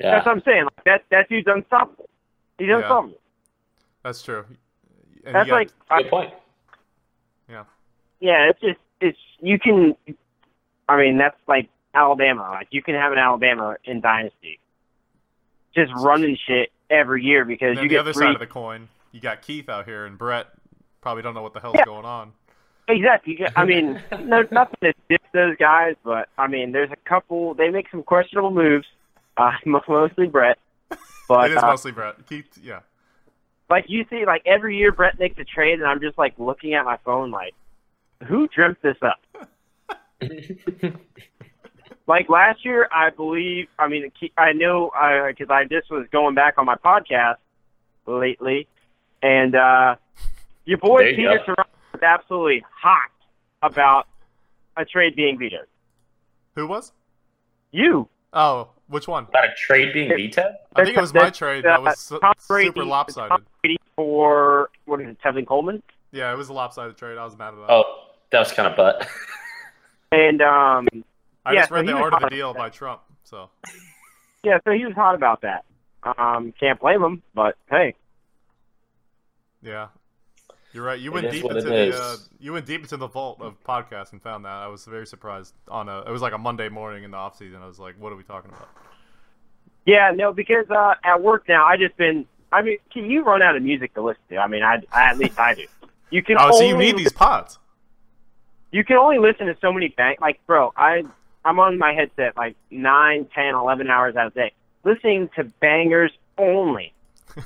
Speaker 1: Yeah.
Speaker 4: that's what I'm saying. Like that that dude's unstoppable. He's
Speaker 2: Yeah.
Speaker 4: unstoppable.
Speaker 2: That's true. And
Speaker 4: That's
Speaker 2: you got-
Speaker 4: like I,
Speaker 1: Good point.
Speaker 2: yeah.
Speaker 4: yeah, it's just it's you can. I mean, that's like Alabama. Like you can have an Alabama in dynasty, just running shit every year because
Speaker 2: you then
Speaker 4: you
Speaker 2: the other
Speaker 4: three.
Speaker 2: side of the coin, you got Keith out here, and Brett probably don't know what the hell's
Speaker 4: Yeah.
Speaker 2: going on.
Speaker 4: Exactly. I mean, no, nothing to dip those guys, but I mean, there's a couple. They make some questionable moves. Uh, mostly Brett, but
Speaker 2: it is
Speaker 4: uh,
Speaker 2: mostly Brett. Keith, yeah.
Speaker 4: like you see, like every year Brett makes a trade, and I'm just like looking at my phone, like, who dreamt this up? like last year, I believe. I mean, I know because I just was going back on my podcast lately, and uh, your boy
Speaker 1: There you
Speaker 4: Peter
Speaker 1: go.
Speaker 4: Serrano was absolutely hot about a trade being vetoed.
Speaker 2: Who was?
Speaker 4: You,
Speaker 2: Oh, which one?
Speaker 1: About a trade being vetoed?
Speaker 2: I think it was my trade that was su-
Speaker 4: Tom Brady,
Speaker 2: super lopsided.
Speaker 4: Tom for what is it, Tevin Coleman,
Speaker 2: Yeah, it was a lopsided trade. I was mad at that.
Speaker 1: Oh, that was kind of butt.
Speaker 4: and um,
Speaker 2: I
Speaker 4: yeah,
Speaker 2: just read
Speaker 4: he
Speaker 2: the
Speaker 4: was
Speaker 2: art of the deal by Trump. So
Speaker 4: yeah, so he was hot about that. Um, can't blame him, but hey,
Speaker 2: yeah, you're right. You
Speaker 1: It
Speaker 2: went deep into the uh, you went deep into the vault of podcasts and found that. I was very surprised. On a it was like a Monday morning in the off season. I was like, what are we talking about?
Speaker 4: yeah, no, because uh, at work now, I just been. I mean, can you run out of music to listen to? I mean, I, I at least I do. You can
Speaker 2: Oh,
Speaker 4: only
Speaker 2: so you need these pods?
Speaker 4: you can only listen to so many bang like bro i i'm on my headset like nine ten eleven hours out of the day listening to bangers only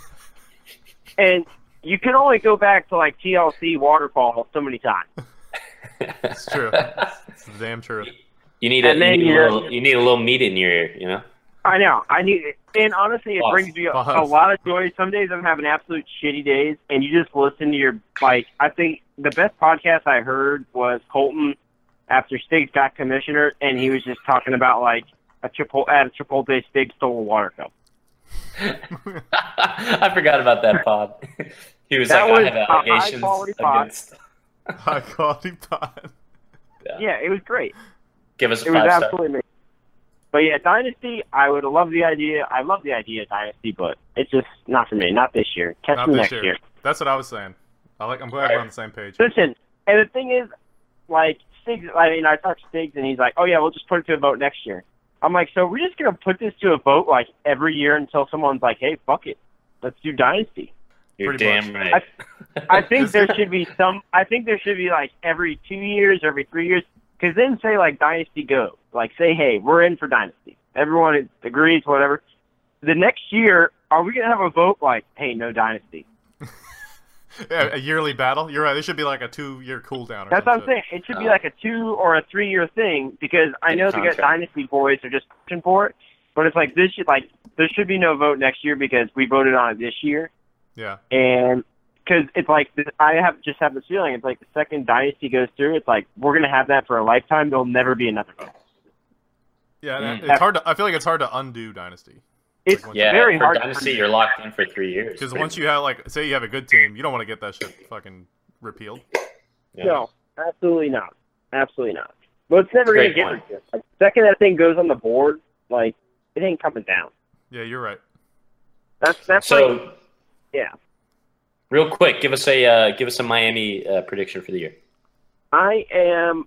Speaker 4: and you can only go back to like tlc waterfall so many times
Speaker 2: It's true. it's damn true.
Speaker 1: You need a,
Speaker 4: And
Speaker 1: you
Speaker 4: then
Speaker 1: need a
Speaker 4: you're-
Speaker 1: little you need a little meat in your ear, you know.
Speaker 4: i know i need it and honestly it
Speaker 1: Pause.
Speaker 4: brings me a, a lot of joy some days i'm having absolute shitty days and you just listen to your like i think the best podcast i heard was colton after stiggs got commissioner and he was just talking about like a chipotle at a chipotle stig stole a water cup
Speaker 1: I forgot about that pod. he was
Speaker 4: That
Speaker 1: like,
Speaker 4: was
Speaker 1: I
Speaker 4: a
Speaker 1: have allegations
Speaker 4: high-quality pod.
Speaker 1: against.
Speaker 2: High quality pod.
Speaker 4: Yeah, it was great.
Speaker 1: Give us a
Speaker 4: It was
Speaker 1: star.
Speaker 4: absolutely amazing. But yeah, Dynasty, I would love the idea. I love the idea of Dynasty, but it's just not for me. Not this year. Catch
Speaker 2: Not
Speaker 4: me next
Speaker 2: year.
Speaker 4: year.
Speaker 2: That's what I was saying. I like. I'm glad we're on the same page.
Speaker 4: Listen, and the thing is, like Stiggs. I mean, I talked to Stiggs, and he's like, "Oh yeah, we'll just put it to a vote next year." I'm like, "So we're just gonna put this to a vote like every year until someone's like, hey, fuck it, let's do Dynasty."
Speaker 1: You're
Speaker 2: Pretty
Speaker 1: damn
Speaker 2: much.
Speaker 1: right.
Speaker 4: I think there should be some. I think there should be like every two years, every three years, because then say like Dynasty go, like say, hey, we're in for Dynasty. Everyone agrees, whatever. The next year, are we gonna have a vote like, hey, no Dynasty?
Speaker 2: Yeah, a yearly battle. You're right. There should be like a two-year cooldown. Or
Speaker 4: That's what I'm saying. It should be
Speaker 1: Oh.
Speaker 4: like a two or a three year thing because I know the Dynasty boys are just pushing for it, but it's like this should like there should be no vote next year because we voted on it this year,
Speaker 2: Yeah.
Speaker 4: and because it's like I have just have this feeling it's like the second Dynasty goes through, it's like we're gonna have that for a lifetime. There'll never be another vote.
Speaker 2: Yeah,
Speaker 1: Mm.
Speaker 2: it's hard to. I feel like it's hard to undo Dynasty
Speaker 4: It's
Speaker 2: Like,
Speaker 1: Yeah,
Speaker 4: very
Speaker 1: for
Speaker 4: hard.
Speaker 1: Dynasty,
Speaker 4: to
Speaker 1: you're locked in for three years.
Speaker 2: because once you have like, say you have a good team, you don't want to get that shit fucking repealed.
Speaker 1: Yeah.
Speaker 4: No, absolutely not. Absolutely not. But it's never gonna
Speaker 1: point.
Speaker 4: get like, second that thing goes on the board, like it ain't coming down.
Speaker 2: Yeah, you're right.
Speaker 4: That's that's
Speaker 1: So,
Speaker 4: like yeah.
Speaker 1: real quick, give us a uh, give us a Miami uh, prediction for the year.
Speaker 4: I am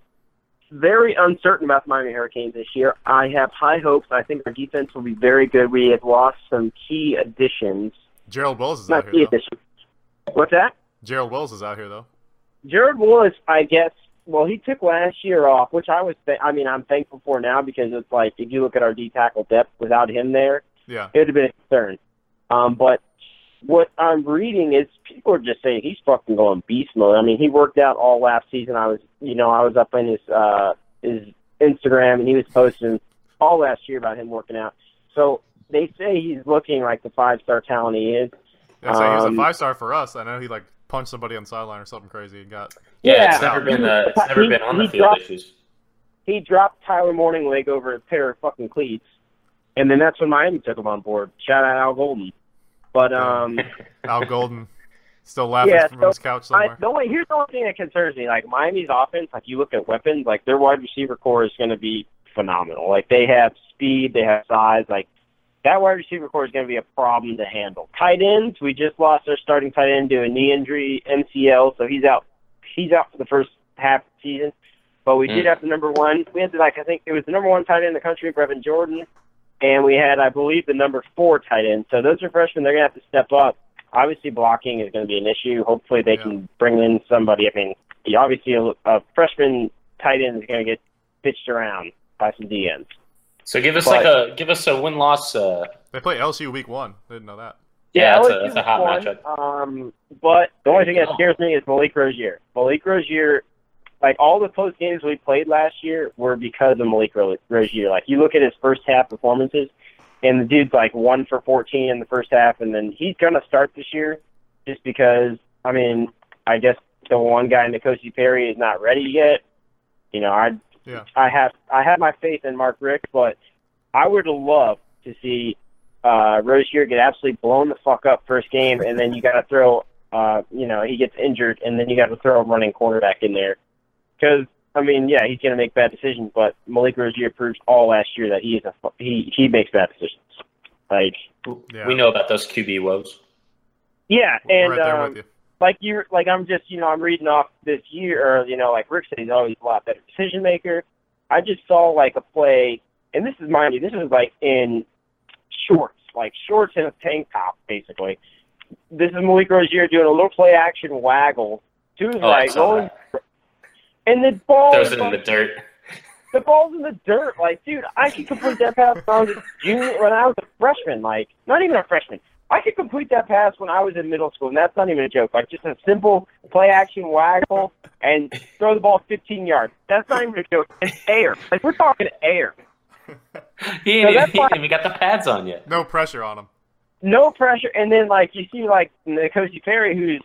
Speaker 4: very uncertain about the Miami Hurricanes this year. I have high hopes. I think our defense will be very good. We have lost some key additions.
Speaker 2: Gerald Wells is
Speaker 4: Not
Speaker 2: out here though.
Speaker 4: What's that?
Speaker 2: Gerald Wells is out here though.
Speaker 4: Jared Willis, I guess. Well, he took last year off, which I was. Th- I mean, I'm thankful for now because it's like if you look at our D tackle depth without him there,
Speaker 2: Yeah.
Speaker 4: it would have been a concern. Um, but what I'm reading is people are just saying he's fucking going beast mode. I mean, he worked out all last season. I was, you know, I was up in his uh, his Instagram and he was posting all last year about him working out. So they say he's looking like the five star talent he is.
Speaker 2: Yeah, so he was a
Speaker 4: Um,
Speaker 2: five star for us. I know he like punched somebody on the sideline or something crazy and got.
Speaker 1: Yeah, it's never been uh, it's never
Speaker 4: He-
Speaker 1: been on the field
Speaker 4: dropped-
Speaker 1: issues.
Speaker 4: He dropped Tyler Morning leg over a pair of fucking cleats, and then that's when Miami took him on board. Shout out Al Golden. But um.
Speaker 2: Al Golden still laughing
Speaker 4: Yeah,
Speaker 2: from
Speaker 4: so
Speaker 2: his couch
Speaker 4: I,
Speaker 2: somewhere.
Speaker 4: the only here's the only thing that concerns me. Like Miami's offense, like you look at weapons, like their wide receiver core is going to be phenomenal. Like they have speed, they have size. Like that wide receiver core is going to be a problem to handle. Tight ends, we just lost our starting tight end to a knee injury, MCL, so he's out. He's out for the first half of the season. But we did
Speaker 1: Mm.
Speaker 4: have the number one. We had like I think it was the number one tight end in the country, Brevin Jordan, and we had I believe the number four tight end. So those are freshmen. They're going to have to step up obviously blocking is going to be an issue. Hopefully they
Speaker 2: Yeah.
Speaker 4: can bring in somebody. I mean, the- obviously a, a freshman tight end is going to get pitched around by some DNs.
Speaker 1: So give us
Speaker 4: But-
Speaker 1: like a give us a win loss. Uh,
Speaker 2: They play LSU week one. Didn't know that.
Speaker 1: Yeah, that's a- that's a hot
Speaker 4: won,
Speaker 1: matchup.
Speaker 4: Um, but the only thing that scares me is Malik Rosier. Malik Rosier, like all the close games we played last year were because of Malik Ro- Rosier. Like you look at his first half performances, and the dude's like one for 14 in the first half, and then he's going to start this year just because, I mean, I guess the one guy in N'Kosi Perry is not ready yet. You know, I
Speaker 2: Yeah.
Speaker 4: I have I have my faith in Mark Richt, but I would love to see uh, Rosier get absolutely blown the fuck up first game, and then you got to throw, uh, you know, he gets injured, and then you got to throw a running quarterback in there. Because I mean, yeah, he's going to make bad decisions, but Malik Rosier proved all last year that he is a he he makes bad decisions. Like,
Speaker 2: Yeah.
Speaker 1: We know about those QB woes.
Speaker 4: yeah,
Speaker 2: We're
Speaker 4: and
Speaker 2: right
Speaker 4: um,
Speaker 2: you.
Speaker 4: like you're like I'm just you know I'm reading off this year or you know like Richt said he's always a lot better decision maker. I just saw like a play, and this is mind you, this is like in shorts, like shorts and a tank top, basically. This is Malik Rosier doing a little play action waggle to his
Speaker 1: Oh, I
Speaker 4: right,
Speaker 1: saw
Speaker 4: rolling,
Speaker 1: that.
Speaker 4: And the ball
Speaker 1: Throws it in the dirt.
Speaker 4: the ball's in the dirt. Like, dude, I could complete that pass when I was a junior, when I was a freshman. Like, not even a freshman. I could complete that pass when I was in middle school, and that's not even a joke. Like, just a simple play action waggle and throw the ball 15 yards. That's not even a joke. It's air. Like, we're talking air.
Speaker 1: He ain't,
Speaker 4: So that's
Speaker 1: he
Speaker 4: why-
Speaker 1: ain't even got the pads on yet.
Speaker 2: No pressure on him.
Speaker 4: No pressure. And then, like, you see, like, N'Kosi Perry, who's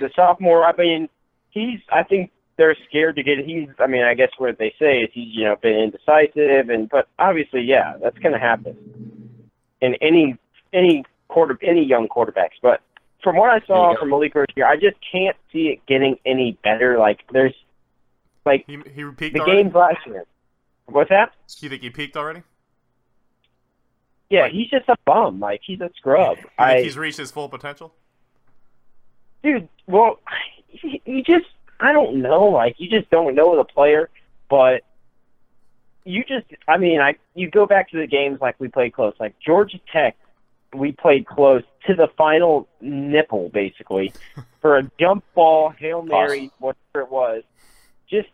Speaker 4: the sophomore. I mean, he's, I think they're scared to get, he's, I mean, I guess what they say is he's, you know, been indecisive. And, but obviously, yeah, that's going to happen in any, any quarter, any young quarterbacks. But from what I saw from Malik Rosier, I just can't see it getting any better. Like, there's, like,
Speaker 2: He he peaked
Speaker 4: the
Speaker 2: already.
Speaker 4: games last year. What's that?
Speaker 2: You think he peaked already?
Speaker 4: Yeah,
Speaker 2: Like-
Speaker 4: he's just a bum. Like, he's a scrub. I,
Speaker 2: he's reached his full potential?
Speaker 4: dude, well, you you just, I don't know. Like, you just don't know the player, but you just, I mean, I you go back to the games like we played close. Like Georgia Tech, we played close to the final nipple, basically, for a jump ball, hail mary, whatever it was. Just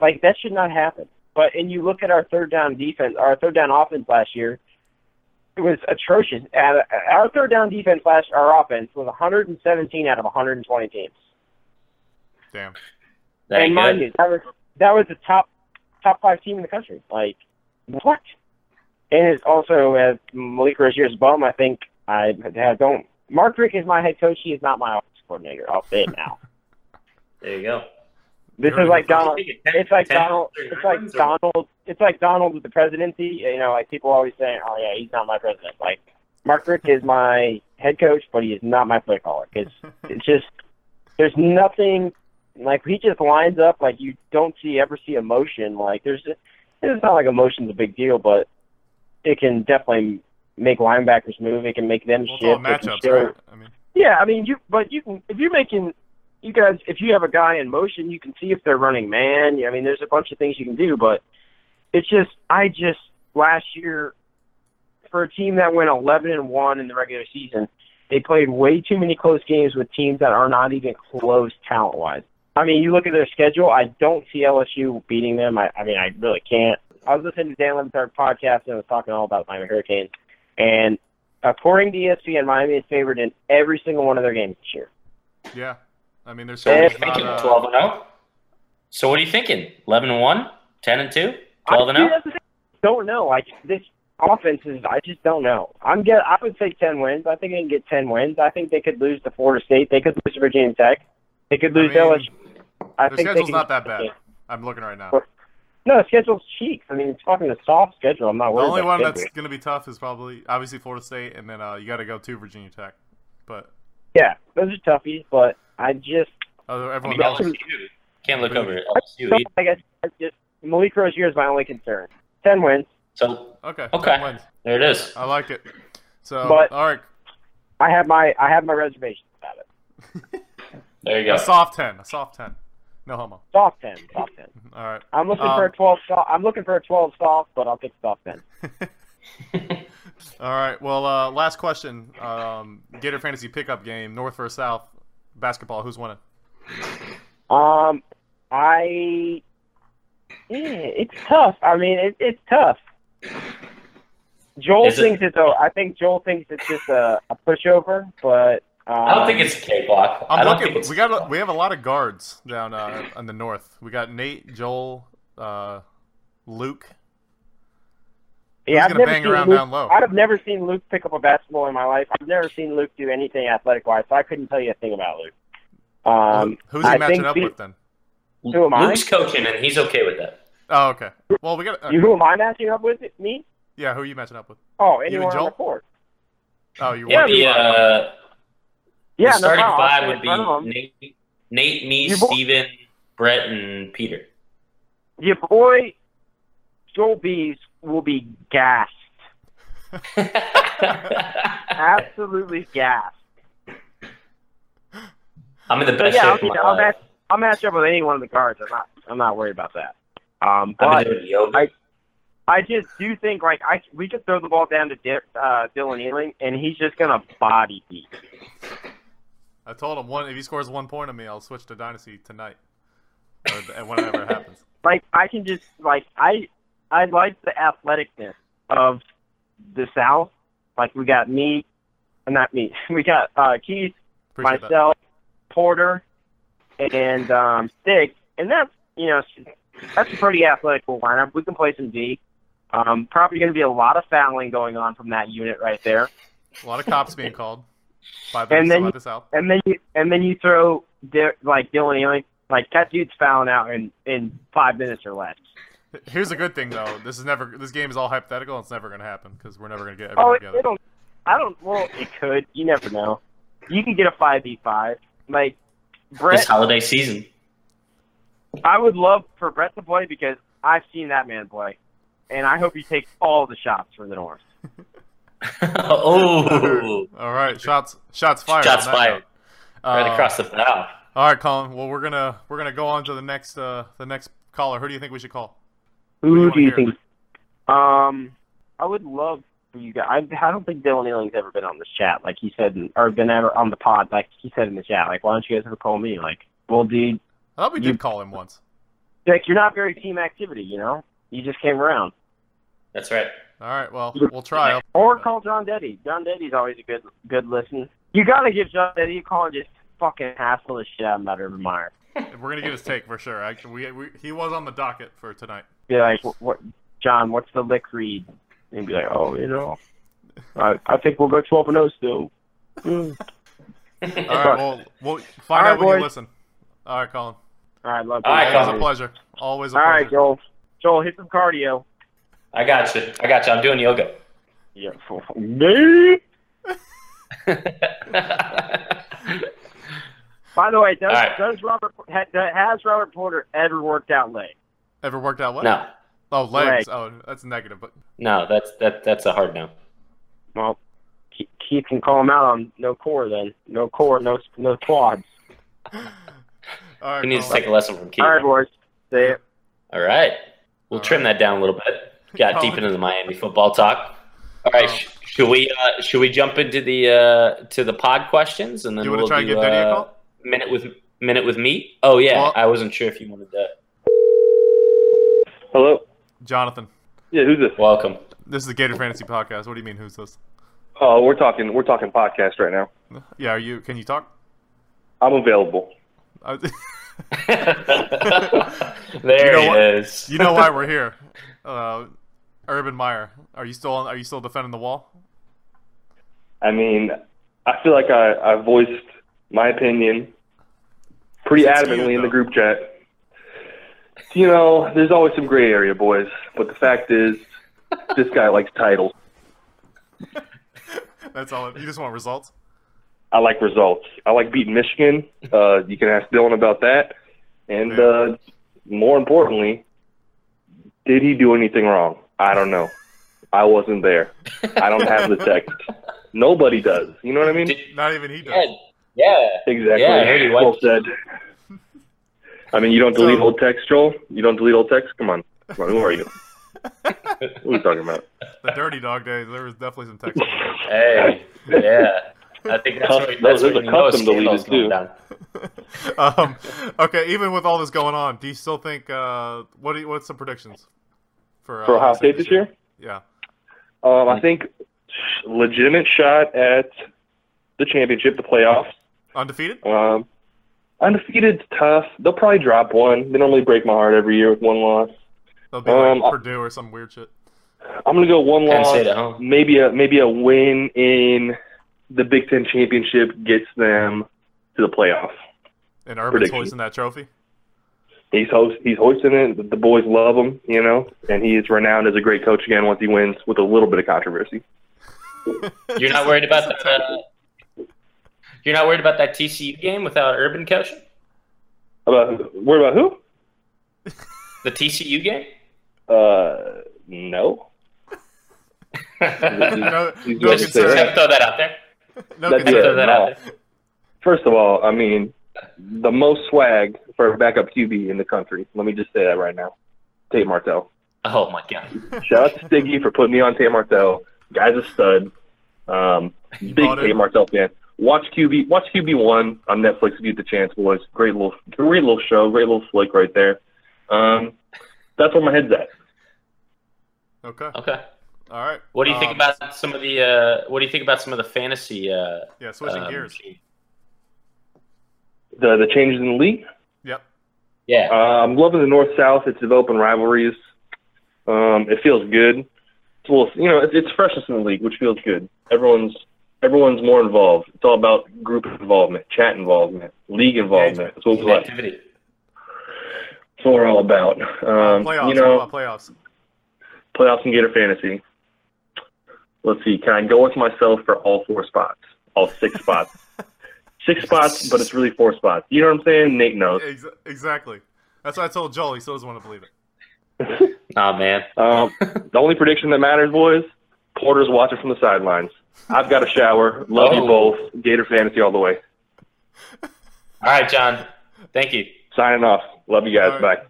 Speaker 4: like that should not happen. But and you look at our third down defense, our third down offense last year, it was atrocious. Our third down defense last, our offense was 117 out of 120 teams.
Speaker 2: Damn.
Speaker 1: That
Speaker 4: and mind you, that was that was the top top five team in the country. Like what? And it's also as Malik Rosier's bum. I think I, I don't. Mark Richt is my head coach. He is not my offensive coordinator. I'll say it now.
Speaker 1: There you go.
Speaker 4: This
Speaker 2: You're
Speaker 4: is like
Speaker 2: right.
Speaker 4: Donald. It's like Donald. It's like Donald. It's like Donald with the presidency. You know, like people always say, "Oh yeah, he's not my president." Like Mark Richt is my head coach, but he is not my play caller. It's it's just there's nothing like he just lines up like you don't see ever see emotion. Like there's just, it's not like emotion's a big deal, but it can definitely make linebackers move. It can make them
Speaker 2: Well,
Speaker 4: shift.
Speaker 2: Matchups,
Speaker 4: show-
Speaker 2: right? I mean,
Speaker 4: yeah, I mean, you but you can if you're making you guys if you have a guy in motion, you can see if they're running man. I mean, there's a bunch of things you can do, but it's just I just last year for a team that went 11 and one in the regular season, they played way too many close games with teams that are not even close talent wise. I mean, you look at their schedule. I don't see LSU beating them. I, I mean, I really can't. I was listening to Dan Le Batard podcast and I was talking all about Miami Hurricanes, and according to ESPN, Miami is favored in every single one of their games this year.
Speaker 2: yeah. I mean,
Speaker 1: they're you
Speaker 2: certainly
Speaker 1: thinking?
Speaker 2: not. Uh,
Speaker 1: 12 and 0? So what are you thinking? 11 and 1? 10 and 2? 12 and
Speaker 4: I,
Speaker 1: 0?
Speaker 4: that's the thing. Don't know. Like this offense is. I just don't know. I'm get. I would say ten wins. I think they can get ten wins. I think they could lose to Florida State. They could lose to Virginia Tech. They could
Speaker 2: I
Speaker 4: lose
Speaker 2: mean,
Speaker 4: to LSU. I
Speaker 2: their
Speaker 4: think
Speaker 2: schedule's not that bad. I'm looking right now.
Speaker 4: No, the schedule's cheap. I mean, it's fucking a soft schedule. I'm not
Speaker 2: The
Speaker 4: worried
Speaker 2: only
Speaker 4: about
Speaker 2: one
Speaker 4: the
Speaker 2: only
Speaker 4: one that's
Speaker 2: going to be tough is probably obviously Florida State, and then uh, you got to go to Virginia Tech. But
Speaker 4: Yeah, those are toughies, but I just
Speaker 2: other,
Speaker 1: I mean,
Speaker 2: else,
Speaker 1: Can't look over it.
Speaker 4: I
Speaker 1: LSU
Speaker 4: don't, I just Malik Rosier is my only concern. Ten wins.
Speaker 1: So
Speaker 2: okay,
Speaker 1: Okay.
Speaker 2: 10 wins.
Speaker 1: there it is.
Speaker 2: I like it. So,
Speaker 4: But-
Speaker 2: all right,
Speaker 4: I have my I have my reservations about it.
Speaker 1: There you go.
Speaker 2: a soft ten, a soft ten. No homo.
Speaker 4: Soft ten, soft ten.
Speaker 2: All right.
Speaker 4: I'm looking
Speaker 2: Um,
Speaker 4: for a twelve. Soft, I'm looking for a twelve soft, but I'll take soft ten.
Speaker 2: All right. Well, uh, last question. Um, Gator fantasy pickup game, North versus South basketball. Who's winning?
Speaker 4: Um, I. Yeah, it's tough. I mean, it, it's tough. Joel
Speaker 1: Is it-
Speaker 4: thinks it's. A, I think Joel thinks it's just a, a pushover, but. Um,
Speaker 1: I don't think it's a cakewalk.
Speaker 2: I'm
Speaker 1: I don't
Speaker 2: looking.
Speaker 1: think it's.
Speaker 2: We got a, we have a lot of guards down uh, in the north. We got Nate, Joel, uh, Luke.
Speaker 4: Yeah, I've never
Speaker 2: bang
Speaker 4: seen
Speaker 2: around
Speaker 4: Luke,
Speaker 2: down low?
Speaker 4: I've never seen Luke pick up a basketball in my life. I've never seen Luke do anything athletic wise, so I couldn't tell you a thing about Luke. Um,
Speaker 2: Who's he
Speaker 4: I
Speaker 2: matching up
Speaker 4: the-
Speaker 2: with then?
Speaker 4: Who am I?
Speaker 1: Luke's coaching, and he's okay with that.
Speaker 2: Oh, okay. Well, we got. Uh,
Speaker 4: You, who am I matching up with? Me?
Speaker 2: yeah, who are you matching up with?
Speaker 4: Oh,
Speaker 2: You and
Speaker 4: anyone on
Speaker 2: Joel?
Speaker 4: the court.
Speaker 2: Oh, you.
Speaker 1: Yeah,
Speaker 2: want
Speaker 1: the, uh,
Speaker 4: Yeah,
Speaker 1: the starting
Speaker 4: no
Speaker 1: five would
Speaker 4: in front of
Speaker 1: be. Nate, Nate, me,
Speaker 4: You bo-
Speaker 1: Steven, Brett, and Peter.
Speaker 4: Your boy Joel Bees will be gassed. Absolutely gassed.
Speaker 1: I'm in the best
Speaker 4: yeah,
Speaker 1: shape
Speaker 4: I'll,
Speaker 1: of my
Speaker 4: I'll
Speaker 1: life.
Speaker 4: Match, I'll match up with any one of the guards. I'm not. I'm not worried about that. Um, but. I- I just do think like I we could throw the ball down to Di- uh, Dylan Ealing and he's just gonna body beat.
Speaker 2: I told him one. If he scores one point on me, I'll switch to dynasty tonight, or whenever it happens.
Speaker 4: Like I can just like I I like the athleticness of the South. Like we got me, uh, not me. We got uh, Keith,
Speaker 2: Appreciate that.
Speaker 4: myself, Porter, and um, Stig, and that's you know that's a pretty athletic lineup. We can play some D. Um, probably going to be a lot of fouling going on from that unit right there.
Speaker 2: A lot of cops being called. Five
Speaker 4: And then you-
Speaker 2: this out.
Speaker 4: And then you and then you throw Di- like Dylan Ealing, like that dude's fouling out in in five minutes or less.
Speaker 2: Here's a good thing though. This is never. This game is all hypothetical. and It's never going to happen because we're never going to get
Speaker 4: Oh,
Speaker 2: everyone
Speaker 4: it,
Speaker 2: together.
Speaker 4: it'll. I don't. Well, it could. You never know. You can get a five v five. Like Brett.
Speaker 1: this holiday season.
Speaker 4: I would love for Brett to play because I've seen that man play, and I hope he takes all the shots for the North.
Speaker 1: oh,
Speaker 2: All right, shots. Shots fired.
Speaker 1: shots fired
Speaker 2: note.
Speaker 1: right
Speaker 2: Uh,
Speaker 1: across the bow.
Speaker 2: All right, Colin. Well, we're gonna we're gonna go on to the next uh the next caller. Who do you think we should call?
Speaker 4: Who
Speaker 2: do you
Speaker 4: do you think? Um, I would love for you guys. I, I don't think Dylan Ealing's ever been on this chat, like he said, in, or been ever on the pod, like he said in the chat. Like, why don't you guys ever call me? Like, well, dude,
Speaker 2: I thought we
Speaker 4: You-
Speaker 2: did call him once.
Speaker 4: Dick, you're not very team activity, you know. You just came around.
Speaker 1: That's right.
Speaker 2: All right, well, we'll try.
Speaker 4: Or call John Deddy. John Deddy's always a good good listen. You gotta give John Deddy a call and just fucking hassle the shit out of about Urban Meyer.
Speaker 2: We're gonna get his take for sure. Actually, we, we he was on the docket for tonight.
Speaker 4: Be like, what, what John? What's the lick read? And be like, oh, you know, I I think we'll go twelve and zero still. Mm.
Speaker 2: All right, well, we'll find
Speaker 4: All
Speaker 2: out
Speaker 4: right,
Speaker 2: when you listen. All right, Colin.
Speaker 4: All right, love You.
Speaker 1: All right,
Speaker 2: Always
Speaker 1: Colin.
Speaker 2: a pleasure. Always a
Speaker 4: All
Speaker 2: pleasure.
Speaker 4: right, Joel. Joel, hit some cardio.
Speaker 1: I got you. I got you. I'm doing yoga.
Speaker 4: Yeah, for me. By the way, does
Speaker 1: All right.
Speaker 4: does Robert has Robert Porter ever worked out leg?
Speaker 2: Ever worked out what?
Speaker 1: no,
Speaker 2: Oh, legs.
Speaker 4: Legs.
Speaker 2: Oh, that's negative. But
Speaker 1: no, that's that. That's a hard no.
Speaker 4: Well, Keith can call him out on no core then. No core, no no quads.
Speaker 2: all right,
Speaker 1: We need to take a lesson from Keith.
Speaker 4: All right, boys. See ya.
Speaker 1: All right. We'll
Speaker 2: All
Speaker 1: trim that down a little bit. Got deep into the Miami football talk. All right.
Speaker 2: Oh.
Speaker 1: sh- should we uh, should we jump into the uh, to the pod questions and then
Speaker 2: you
Speaker 1: we'll
Speaker 2: try
Speaker 1: do
Speaker 2: and give Denny a
Speaker 1: uh,
Speaker 2: call?
Speaker 1: minute with minute with meat? Oh yeah,
Speaker 2: Well-
Speaker 1: I wasn't sure if you wanted to.
Speaker 5: Hello.
Speaker 2: Jonathan,
Speaker 5: Yeah, who's this?
Speaker 1: Welcome.
Speaker 2: this is the Gator Fantasy Podcast. What do you mean? Who's this?
Speaker 5: Oh, we're talking. We're talking podcast right now.
Speaker 2: Yeah, are you? Can you talk?
Speaker 5: I'm available.
Speaker 2: I-
Speaker 1: there
Speaker 2: You know
Speaker 1: he
Speaker 2: what?
Speaker 1: is.
Speaker 2: you know why we're here? Uh, Urban Meyer. Are you still? On, are you still defending the wall?
Speaker 5: I mean, I feel like I, I voiced my opinion pretty
Speaker 2: It's you,
Speaker 5: adamantly in the group chat. You know, there's always some gray area, boys. But the fact is, this guy likes titles.
Speaker 2: That's all. You just want results.
Speaker 5: I like results. I like beating Michigan. Uh, you can ask Dylan about that. And uh, more importantly, did he do anything wrong? I don't know. I wasn't there. I don't have the text. Nobody does. You know what I mean?
Speaker 2: Not even he does.
Speaker 1: yeah, yeah.
Speaker 5: Exactly.
Speaker 1: Yeah, I he
Speaker 5: well
Speaker 1: wiped-
Speaker 5: said. I mean, you don't delete
Speaker 2: So-
Speaker 5: old text, Joel. You don't delete old text. Come on, come on. Who are you? What are you talking about?
Speaker 2: The dirty dog days. There was definitely some text.
Speaker 1: Hey, yeah. I think that's
Speaker 5: Custom-
Speaker 1: what, that's
Speaker 5: those are
Speaker 1: you know
Speaker 5: custom
Speaker 1: scandal's
Speaker 5: deleted,
Speaker 1: going
Speaker 5: too.
Speaker 1: down.
Speaker 2: um, okay, even with all this going on, do you still think? Uh, what? Do you, what's the predictions for uh,
Speaker 5: For Ohio State this year,
Speaker 2: Yeah.
Speaker 5: um, I think legitimate shot at the championship, the playoffs.
Speaker 2: Undefeated?
Speaker 5: Um, undefeated's tough. They'll probably drop one. They normally break my heart every year with one loss.
Speaker 2: They'll be
Speaker 5: Um,
Speaker 2: like
Speaker 5: I-
Speaker 2: Purdue or some weird shit.
Speaker 5: I'm gonna go one
Speaker 1: Penn
Speaker 5: loss.
Speaker 1: State at home.
Speaker 5: Maybe a maybe a win in the Big Ten championship gets them to the playoff.
Speaker 2: And Urban's
Speaker 5: prediction.
Speaker 2: hoisting that trophy.
Speaker 5: He's host he's hoisting it. The boys love him, you know, and he is renowned as a great coach again once he wins with a little bit of controversy.
Speaker 1: You're not worried about that. Uh, you're not worried about that TCU game without Urban coaching.
Speaker 5: About worried about who?
Speaker 1: The TCU game.
Speaker 5: Uh, no.
Speaker 2: no, no
Speaker 5: going
Speaker 1: Just,
Speaker 5: say
Speaker 1: just
Speaker 2: concern.
Speaker 1: have to throw that out there.
Speaker 2: No
Speaker 5: That's Yeah,
Speaker 1: that
Speaker 5: no.
Speaker 1: out.
Speaker 5: First of all, I mean, the most swag for a backup QB in the country. Let me just say that right now. Tate Martell.
Speaker 1: Oh my god.
Speaker 5: Shout out to Stiggy for putting me on Tate Martell. Guy's a stud. Um, big? Tate Martell fan. Watch QB. Watch QB one on Netflix if you get the chance, boys. Great little, great little show. Great little flick right there. Um, that's where my head's at.
Speaker 2: Okay.
Speaker 1: Okay.
Speaker 2: All right.
Speaker 1: What do you think
Speaker 2: Um,
Speaker 1: about some of the? Uh, what do you think about some of the fantasy? Uh,
Speaker 2: Yeah, switching
Speaker 1: um,
Speaker 2: gears.
Speaker 5: The the changes in the league.
Speaker 2: Yep.
Speaker 1: Yeah.
Speaker 5: Uh, I'm loving the North South. It's developing rivalries. Um, it feels good. It's a little, you know, it's, it's freshness in the league, which feels good. Everyone's everyone's more involved. It's all about group involvement, chat involvement, league involvement. That's what we like.
Speaker 1: Activity.
Speaker 5: That's what we're all about. Um,
Speaker 2: playoffs.
Speaker 5: you know,
Speaker 2: about playoffs.
Speaker 5: playoffs and Gator fantasy. Let's see. Can I go with myself for all four spots? All six spots. Six spots, but it's really four spots. You know what I'm saying? Nate knows.
Speaker 2: Ex- exactly. That's what I told Joel. He still doesn't want to believe it.
Speaker 1: Oh man.
Speaker 5: Um, the only prediction that matters, boys, Porter's watching from the sidelines. I've got a shower. Love you
Speaker 1: Oh.
Speaker 5: both. Gator fantasy all the way.
Speaker 1: All right, John. Thank you.
Speaker 5: Signing off. Love you guys.
Speaker 2: All right.
Speaker 5: Bye.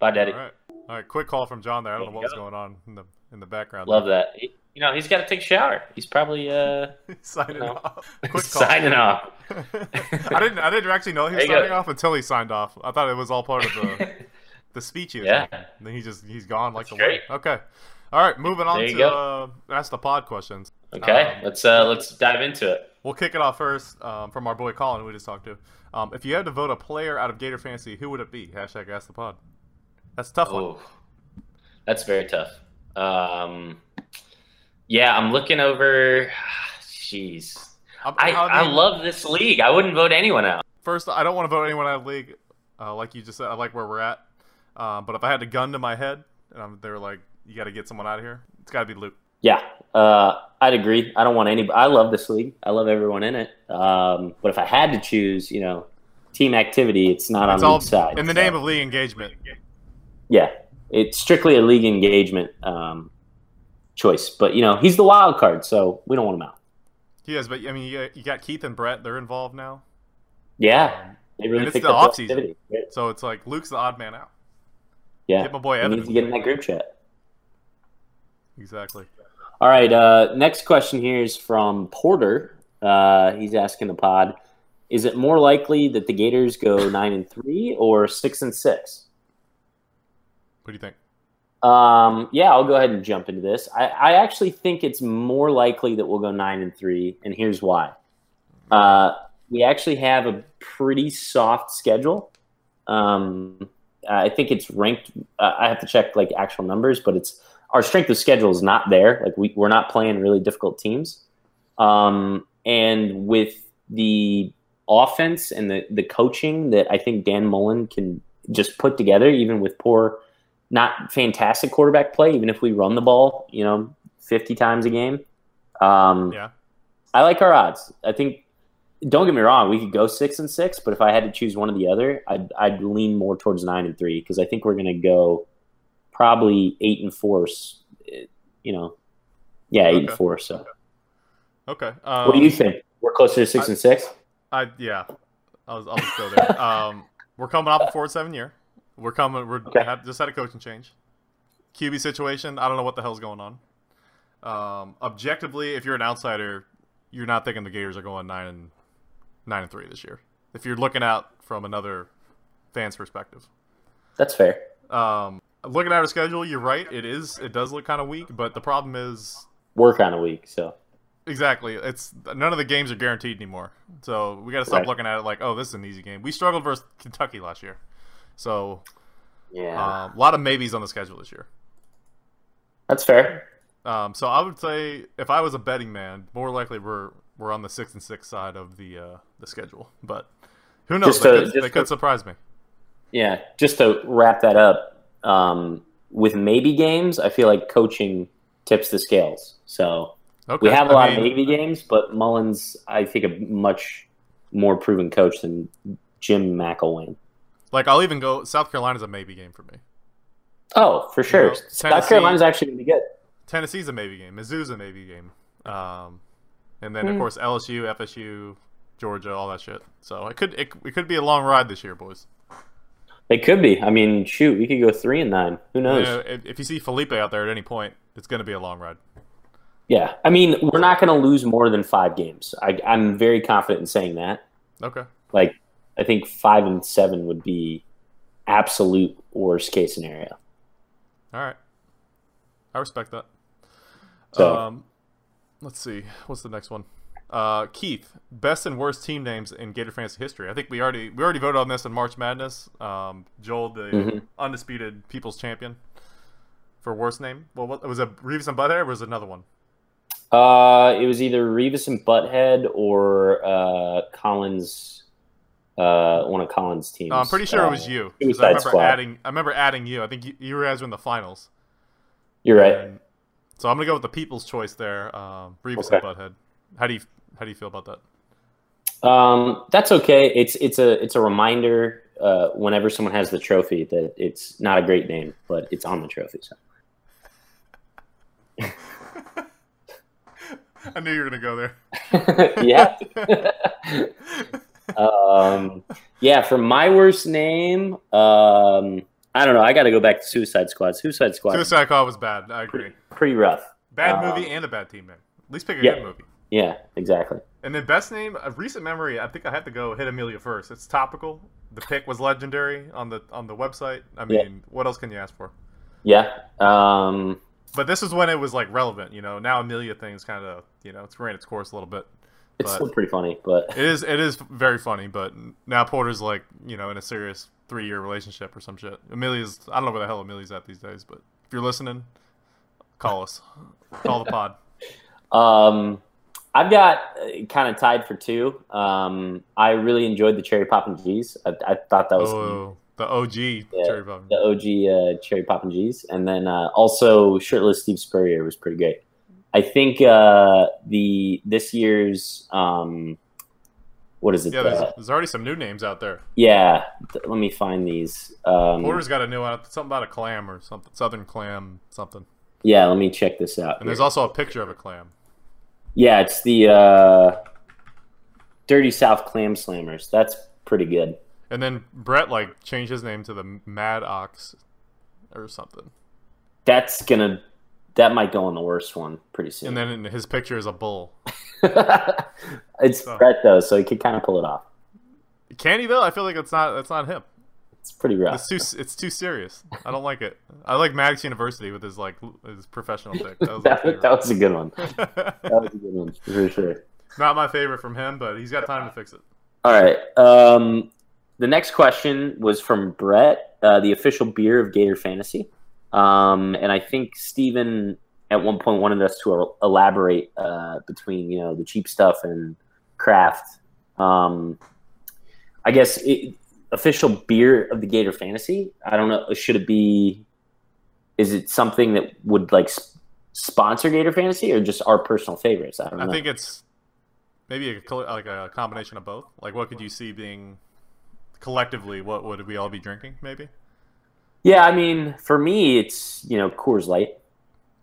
Speaker 1: Bye, Daddy.
Speaker 2: All right. All right. Quick call from John there. I don't
Speaker 1: There
Speaker 2: know
Speaker 1: you
Speaker 2: what was
Speaker 1: go.
Speaker 2: going on in the in the background.
Speaker 1: Love that. You know, he's got to take a shower. He's probably uh,
Speaker 2: signing off. Quick call.
Speaker 1: signing off.
Speaker 2: I didn't. I didn't actually know he was
Speaker 1: you go.
Speaker 2: signing off until he signed off. I thought it was all part of the the speech he was
Speaker 1: Yeah.
Speaker 2: making. And then he just he's gone like
Speaker 1: That's
Speaker 2: the wind.
Speaker 1: great.
Speaker 2: Okay. All right, moving on to uh, ask the pod questions.
Speaker 1: Okay,
Speaker 2: Um,
Speaker 1: let's uh, let's dive into it.
Speaker 2: We'll kick it off first um, from our boy Colin, who we just talked to. Um, if you had to vote a player out of Gator Fantasy, who would it be? Hashtag ask the pod. That's tough one.
Speaker 1: Oh, that's very tough. Um, yeah, I'm looking over. Jeez, I, I love this league. I wouldn't vote anyone out.
Speaker 2: First, I don't want to vote anyone out of the league. Uh, like you just said, I like where we're at. Um, but if I had a gun to my head, and I'm, they were like, "You got to get someone out of here," it's got to be Luke.
Speaker 1: Yeah, uh, I'd agree. I don't want any. I love this league. I love everyone in it. Um, but if I had to choose, you know, team activity, it's not
Speaker 2: It's
Speaker 1: on
Speaker 2: all
Speaker 1: side.
Speaker 2: in the
Speaker 1: so-
Speaker 2: name of league engagement.
Speaker 1: yeah, it's strictly a league engagement um, choice. But you know, he's the wild card, so we don't want him out.
Speaker 2: He is, but I mean, you got, Keith and Brett; they're involved now.
Speaker 1: Yeah, they really
Speaker 2: and it's
Speaker 1: picked
Speaker 2: the
Speaker 1: up
Speaker 2: offseason.
Speaker 1: activity.
Speaker 2: So it's like Luke's the odd man out.
Speaker 1: Yeah,
Speaker 2: Get my boy Evan.
Speaker 1: needs to get in that group chat.
Speaker 2: Exactly.
Speaker 1: All right. Uh, next question here is from Porter. Uh, he's asking the pod: Is it more likely that the Gators go nine and three or six and six?
Speaker 2: What do you think?
Speaker 1: Um, yeah, I'll go ahead and jump into this. I, I actually think it's more likely that we'll go nine and three, and here's why. Uh, we actually have a pretty soft schedule. Um, I think it's ranked. Uh, I have to check like actual numbers, but it's our strength of schedule is not there. Like we, we're not playing really difficult teams. Um, and with the offense and the, the coaching that I think Dan Mullen can just put together, even with poor, not fantastic quarterback play, even if we run the ball, you know, 50 times a game. Um,
Speaker 2: Yeah.
Speaker 1: I like our odds. I think. Don't get me wrong, we could go six and six, but if I had to choose one or the other, I'd, I'd lean more towards nine and three because I think we're going to go probably eight and four. You know, yeah, eight and four. So,
Speaker 2: Okay. Um,
Speaker 1: what do you think? We're closer to six
Speaker 2: I-
Speaker 1: and six.
Speaker 2: I yeah. I'll, I'll just go there. um, we're coming off a four seven year. We're coming. We're
Speaker 1: Okay.
Speaker 2: had, just had a coaching change. QB situation. I don't know what the hell's going on. Um, objectively, if you're an outsider, you're not thinking the Gators are going nine and nine and three this year. If you're looking out from another fan's perspective.
Speaker 1: That's fair.
Speaker 2: Um, looking at our schedule, you're right. It is. It does look kind of weak, but the problem is
Speaker 1: Work on a week. So,
Speaker 2: Exactly. It's none of the games are guaranteed anymore. So we got to stop
Speaker 1: Right.
Speaker 2: looking at it like, oh, this is an easy game. We struggled versus Kentucky last year, so
Speaker 1: yeah,
Speaker 2: um, a lot of maybes on the schedule this year.
Speaker 1: that's fair.
Speaker 2: Um, so I would say if I was a betting man, more likely we're we're on the six and six side of the uh, the schedule. But who knows?
Speaker 1: Just
Speaker 2: they,
Speaker 1: to-
Speaker 2: could, they could surprise me.
Speaker 1: Yeah, just to wrap that up, um, with maybe games, I feel like coaching tips the scales. So
Speaker 2: Okay.
Speaker 1: we have a
Speaker 2: I
Speaker 1: lot
Speaker 2: mean,
Speaker 1: of maybe games, but Mullen's, I think, a much more proven coach than Jim McElwain.
Speaker 2: Like I'll even go. South Carolina's a maybe game for me.
Speaker 1: Oh, for sure.
Speaker 2: know,
Speaker 1: South Carolina's actually going to be good.
Speaker 2: Tennessee's a maybe game. Mizzou's a maybe game. Um, and then of
Speaker 1: Hmm.
Speaker 2: course LSU, FSU, Georgia, all that shit. So it could it, it could be a long ride this year, boys.
Speaker 1: It could be. I mean, shoot, we could go three and nine. Who knows?
Speaker 2: You know, if, if you see Feleipe out there at any point, it's going to be a long ride.
Speaker 1: Yeah, I mean, we're not going to lose more than five games. I, I'm very confident in saying that.
Speaker 2: Okay.
Speaker 1: Like, I think five and seven would be absolute worst case scenario.
Speaker 2: All right. I respect that.
Speaker 1: So-
Speaker 2: Um, let's see. What's the next one? Uh, Keith, best and worst team names in Gator Fantasy history. I think we already we already voted on this in March Madness. Um, Joel, the
Speaker 1: Mhm.
Speaker 2: undisputed People's Champion, for worst name. Well, what was it? Reeves and Butthead, or was it another one?
Speaker 1: Uh, it was either Revis and Butthead or uh, Collins, uh, one of Collins' teams.
Speaker 2: Uh, I'm pretty sure it was
Speaker 1: you.
Speaker 2: you. 'cause I
Speaker 1: Suicide
Speaker 2: remember
Speaker 1: Squad.
Speaker 2: adding. I remember adding you. I think you, you guys were in the finals.
Speaker 1: You're right.
Speaker 2: And- so I'm gonna go with the People's Choice there. Um, Reeves
Speaker 1: Okay.
Speaker 2: and Butthead. How do you how do you feel about that?
Speaker 1: Um, that's okay. It's it's a it's a reminder uh, whenever someone has the trophy that it's not a great name, but it's on the trophy. So.
Speaker 2: I knew you were gonna go there.
Speaker 1: yeah. um, yeah. For my worst name, um, I don't know. I got to go back to Suicide Squad. Suicide Squad,
Speaker 2: Suicide Squad was bad. I agree.
Speaker 1: pretty rough.
Speaker 2: Bad
Speaker 1: Um,
Speaker 2: movie and a bad team name. At least pick a
Speaker 1: Yeah.
Speaker 2: good movie.
Speaker 1: Yeah, exactly.
Speaker 2: And then best name, a recent memory. I think I have to go hit Amelia first. It's topical. The pick was legendary on the on the website. I
Speaker 1: Yeah.
Speaker 2: mean, what else can you ask for?
Speaker 1: Yeah. Um,
Speaker 2: But this is when it was like relevant. You know, now Amelia thing's kind of you know it's ran its course a little bit.
Speaker 1: It's
Speaker 2: But-
Speaker 1: still pretty funny, but
Speaker 2: It is it is very funny, but now Porter's like you know in a serious three year relationship or some shit. Amelia's I don't know where the hell Amelia's at these days, but if you're listening, call us, call the pod.
Speaker 1: Um, I've got uh, kind of tied for two. Um, I really enjoyed the Cherry Poppin' G's. I, I thought that was
Speaker 2: Oh, the OG
Speaker 1: Yeah.
Speaker 2: Cherry Bomb.
Speaker 1: the OG uh, Cherry Poppin' G's, and then uh, also shirtless Steve Spurrier was pretty great. I think uh, the this year's um, what is it?
Speaker 2: Yeah, there's, there's already some new names out there.
Speaker 1: yeah, th- let me find these. Um,
Speaker 2: Porter's got a new one, something about a clam or something, Southern clam, something.
Speaker 1: yeah, let me check this out.
Speaker 2: And there's also a picture of a clam.
Speaker 1: yeah, it's the uh, Dirty South Clam Slammers. That's pretty good.
Speaker 2: And then Brett like changed his name to the Mad Ox or something.
Speaker 1: That's gonna that might go on the worst one pretty soon.
Speaker 2: And then in his picture is a bull.
Speaker 1: it's
Speaker 2: So-
Speaker 1: Brett though, so he could kind of pull it off.
Speaker 2: Can he though? I feel like it's not. That's not him.
Speaker 1: It's pretty rough.
Speaker 2: It's too. It's too serious. I don't like it. I like Max University with his like his professional pick. That was
Speaker 1: that, that was a good one. That was a good one for sure.
Speaker 2: not my favorite from him, but he's got time to fix it.
Speaker 1: All right. Um, the next question was from Brett, uh, the official beer of Gator Fantasy, um, and I think Stephen at one point wanted us to elaborate uh, between you know the cheap stuff and craft. Um, I guess it, official beer of the Gator Fantasy. I don't know. Should it be? Is it something that would like s- sponsor Gator Fantasy or just our personal favorites? I don't
Speaker 2: I
Speaker 1: know.
Speaker 2: think it's maybe a, like a combination of both. Like, what could you see being collectively? What would we all be drinking? Maybe.
Speaker 1: Yeah, I mean, for me, it's you know Coors Light.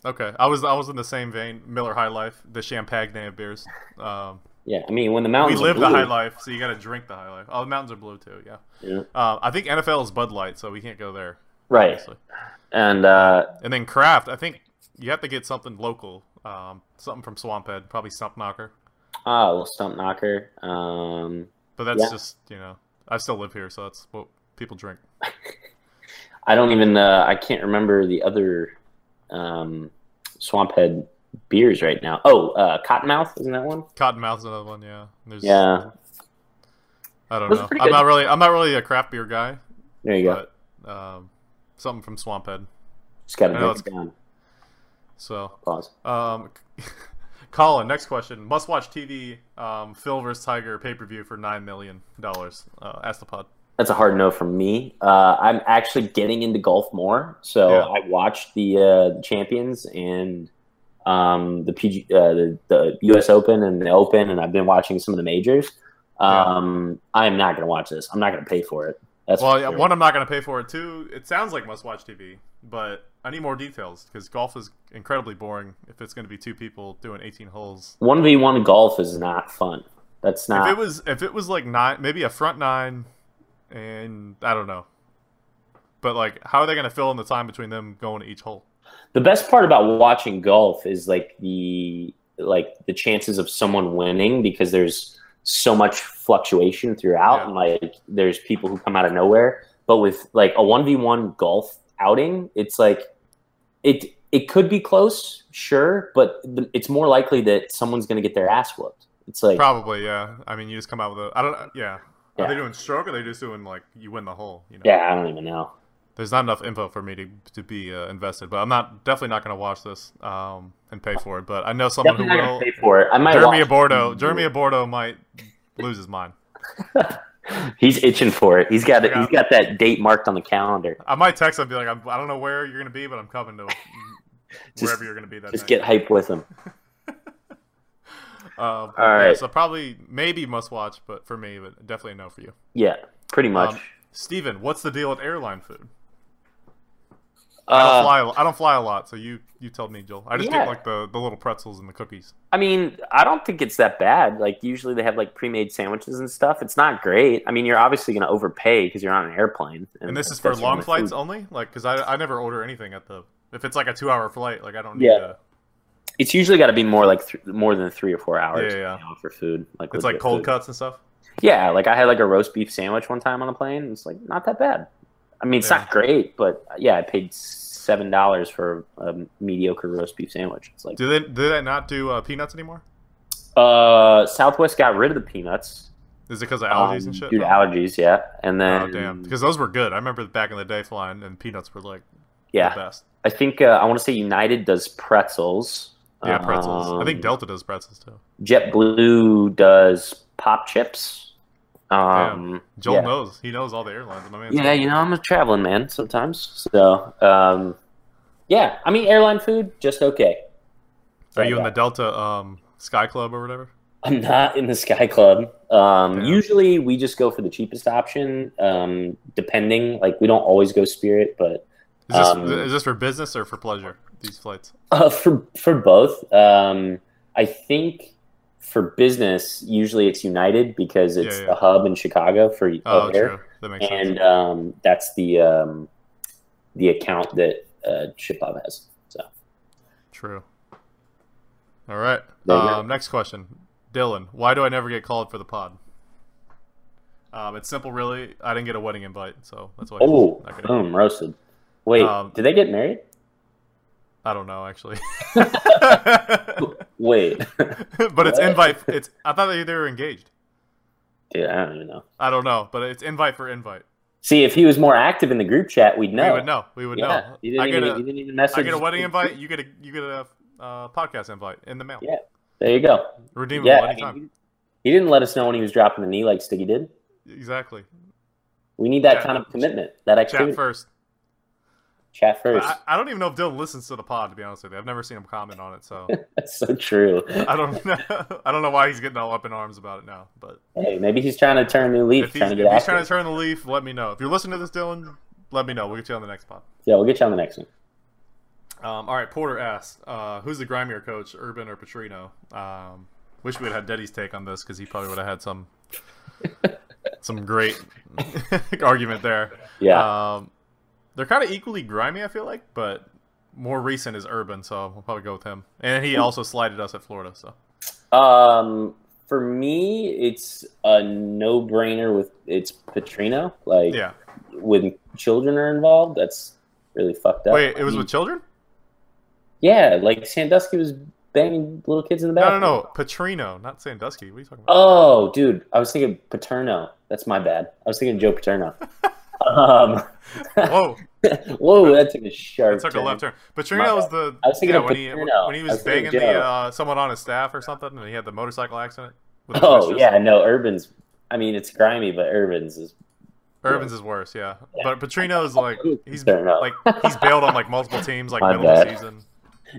Speaker 2: Okay, I was I was in the same vein. Miller High Life, the champagne of beers. Um,
Speaker 1: Yeah, I mean when the mountains we
Speaker 2: live
Speaker 1: are
Speaker 2: the high life, so you got to drink the high life. Oh, the mountains are blue too. Yeah.
Speaker 1: Yeah.
Speaker 2: Uh, I think NFL is Bud Light, so we can't go there.
Speaker 1: right?
Speaker 2: obviously.
Speaker 1: And uh,
Speaker 2: And then craft, I think you have to get something local, um, something from Swamphead, probably Stump Knocker.
Speaker 1: a little stump knocker. Um,
Speaker 2: But that's
Speaker 1: Yeah.
Speaker 2: just you know, I still live here, so that's what people drink.
Speaker 1: I don't even. Uh, I can't remember the other um, Swamphead beers right now. Oh, uh, Cottonmouth isn't that one?
Speaker 2: Cottonmouth's another one, yeah. There's,
Speaker 1: Yeah,
Speaker 2: I don't know. I'm not really, I'm not really a craft beer guy,
Speaker 1: there you go.
Speaker 2: um, something from Swamphead.
Speaker 1: Just got to
Speaker 2: I
Speaker 1: break it down.
Speaker 2: So,
Speaker 1: Pause.
Speaker 2: um, Colin, next question: Must watch TV. Um, Phil vs Tiger pay per view for nine million dollars. Uh, ask the pod.
Speaker 1: That's a hard no from me. Uh, I'm actually getting into golf more, so
Speaker 2: Yeah.
Speaker 1: I watched the uh, the champions and um, the PG, uh, the the U.S. Open and the Open, and I've been watching some of the majors.
Speaker 2: Yeah.
Speaker 1: Um, I am not going to watch this. I'm not going to pay for it. That's
Speaker 2: Well, yeah,
Speaker 1: sure.
Speaker 2: one, I'm not going to pay for it. Two, it sounds like must watch TV, but I need more details because golf is incredibly boring if it's going to be two people doing 18 holes.
Speaker 1: one v one golf is not fun. That's not.
Speaker 2: If it was, if it was like nine, maybe a front nine, and I don't know, but like, how are they going to fill in the time between them going to each hole?
Speaker 1: the best part about watching golf is like the like the chances of someone winning because there's so much fluctuation throughout
Speaker 2: Yeah.
Speaker 1: and like there's people who come out of nowhere but with like a 1v1 golf outing it's like it it could be close sure but the, it's more likely that someone's going to get their ass whooped it's like
Speaker 2: Probably, yeah. I mean, you just come out with a, I don't, yeah.
Speaker 1: Yeah.
Speaker 2: Are they doing stroke or are they just doing like you win the hole? You know,
Speaker 1: yeah i don't even know
Speaker 2: there's not enough info for me to to be uh, invested, but I'm not definitely not going to watch this um and pay for it. But I know someone
Speaker 1: Definitely
Speaker 2: who will.
Speaker 1: pay for it i might
Speaker 2: Jeremy Abordo, Jeremy Abordo might lose his mind.
Speaker 1: he's itching for it he's got it he's got that date marked on the calendar
Speaker 2: I might text him and be like, I'm, I don't know where you're going to be, but I'm coming to
Speaker 1: Just-
Speaker 2: wherever you're going to be that
Speaker 1: just
Speaker 2: night.
Speaker 1: get hype with him
Speaker 2: Uh,
Speaker 1: All
Speaker 2: yeah, so probably maybe must watch, but for me, but definitely no for you.
Speaker 1: yeah pretty much
Speaker 2: Um, Steven, what's the deal with airline food? I don't
Speaker 1: Uh,
Speaker 2: fly. I don't fly a lot, so you you told me, Joel. I just
Speaker 1: Yeah.
Speaker 2: get like the, the little pretzels and the cookies.
Speaker 1: I mean, I don't think it's that bad. Like usually they have like pre-made sandwiches and stuff. It's not great. I mean, you're obviously going to overpay because you're on an airplane.
Speaker 2: And this is for long flights
Speaker 1: food.
Speaker 2: only, like because I, I never order anything at the if it's like a two hour flight, like I don't need
Speaker 1: Yeah.
Speaker 2: to.
Speaker 1: It's usually got to be more like th- more than three or four hours
Speaker 2: Yeah, yeah.
Speaker 1: you know, for food. Like
Speaker 2: It's like cold
Speaker 1: food.
Speaker 2: cuts and stuff.
Speaker 1: Yeah, like I had like a roast beef sandwich one time on a plane. It's like not that bad. I mean, it's
Speaker 2: Yeah.
Speaker 1: not great, but yeah, I paid seven dollars for a mediocre roast beef sandwich. It's like
Speaker 2: Do they do they not do uh, peanuts anymore?
Speaker 1: uh, Southwest got rid of the peanuts
Speaker 2: Is it because of allergies
Speaker 1: um,
Speaker 2: and shit?
Speaker 1: due to allergies. Yeah, and then
Speaker 2: Oh damn! Because those were good. I remember back in the day flying, and peanuts were like
Speaker 1: yeah,
Speaker 2: the best.
Speaker 1: I think uh, I want to say United does pretzels.
Speaker 2: Yeah, pretzels. I think
Speaker 1: Um,
Speaker 2: Delta does pretzels too.
Speaker 1: JetBlue does pop chips. Um,
Speaker 2: Joel
Speaker 1: yeah.
Speaker 2: knows. He knows all the airlines. My.
Speaker 1: Yeah, you know, I'm a traveling man sometimes. So, um, yeah, I mean, airline food, just okay.
Speaker 2: Are you in the Delta um, Sky Club or whatever?
Speaker 1: I'm not in the Sky Club. Um,
Speaker 2: Yeah.
Speaker 1: Usually we just go for the cheapest option, um, depending. Like, we don't always go Spirit, but
Speaker 2: Is this
Speaker 1: Um,
Speaker 2: is this for business or for pleasure? These flights.
Speaker 1: uh, for, for both, um, I think for business, usually it's United because it's
Speaker 2: Yeah, yeah.
Speaker 1: the hub in Chicago for
Speaker 2: Oh, true. That
Speaker 1: and um, that's the um, the account that uh, has. So
Speaker 2: True. All right.
Speaker 1: There you go.
Speaker 2: Um, next question, Dylan. Why do I never get called for the pod? Um, it's simple, really. I didn't get a wedding invite, so that's why.
Speaker 1: oh, boom, roasted. Wait,
Speaker 2: Um,
Speaker 1: did they get married?
Speaker 2: I don't know actually.
Speaker 1: Wait,
Speaker 2: but it's
Speaker 1: What?
Speaker 2: invite. It's. I thought they they were engaged.
Speaker 1: dude, I don't even know.
Speaker 2: I don't know, but it's invite for invite.
Speaker 1: See, if he was more active in the group chat, we'd know.
Speaker 2: We would know. We would
Speaker 1: Yeah,
Speaker 2: know.
Speaker 1: you didn't,
Speaker 2: I get a,
Speaker 1: you didn't even message.
Speaker 2: I get a wedding invite. You get a you get a uh, podcast invite in the mail.
Speaker 1: Yeah. There you go.
Speaker 2: Redeemable
Speaker 1: Yeah,
Speaker 2: anytime.
Speaker 1: he, he didn't let us know when he was dropping the knee like Stiggy did.
Speaker 2: Exactly.
Speaker 1: We need that
Speaker 2: Yeah.
Speaker 1: kind of commitment, that activity.
Speaker 2: Chat first.
Speaker 1: Chat first.
Speaker 2: I, I don't even know if Dylan listens to the pod. To be honest with you, I've never seen him comment on it, so
Speaker 1: That's so true.
Speaker 2: I don't know. I don't know why he's getting all up in arms about it now. But
Speaker 1: Hey, maybe he's trying to turn the leaf,
Speaker 2: if he's,
Speaker 1: trying to
Speaker 2: if
Speaker 1: get
Speaker 2: he's trying to turn the leaf, let me know. If you're listening to this, Dylan, let me know. We'll get you on the next pod.
Speaker 1: Yeah, we'll get you on the next one.
Speaker 2: Um, all right, Porter asked, uh, "Who's the grimier coach, Urban or Petrino?" Um, wish we would had Deddy's take on this because he probably would have had some some great argument there.
Speaker 1: Yeah.
Speaker 2: Um, they're kind of equally grimy, I feel like, but more recent is Urban, so we'll probably go with him. And he also slided us at Florida, so
Speaker 1: Um, for me, it's a no-brainer. With it's Petrino. Like,
Speaker 2: yeah.
Speaker 1: when children are involved, that's really fucked up.
Speaker 2: Wait, it
Speaker 1: I
Speaker 2: was
Speaker 1: mean,
Speaker 2: with children?
Speaker 1: yeah, like Sandusky was banging little kids in the
Speaker 2: No, no, no, Petrino, not Sandusky. What are you talking about?
Speaker 1: Oh, dude, I was thinking Paterno. That's my bad. I was thinking Joe Paterno. um,
Speaker 2: Whoa,
Speaker 1: whoa, that took a sharp.
Speaker 2: it took a
Speaker 1: turn.
Speaker 2: left turn. Petrino was the
Speaker 1: I was thinking
Speaker 2: yeah,
Speaker 1: of
Speaker 2: when he when he was,
Speaker 1: was
Speaker 2: banging the uh, someone on his staff or something, and he had the motorcycle accident.
Speaker 1: Oh yeah, no, Urban's. I mean, it's grimy, but Urban's is.
Speaker 2: Urban's is worse, yeah.
Speaker 1: Yeah.
Speaker 2: But Petrino's like he's like he's bailed on like multiple teams like middle of the season.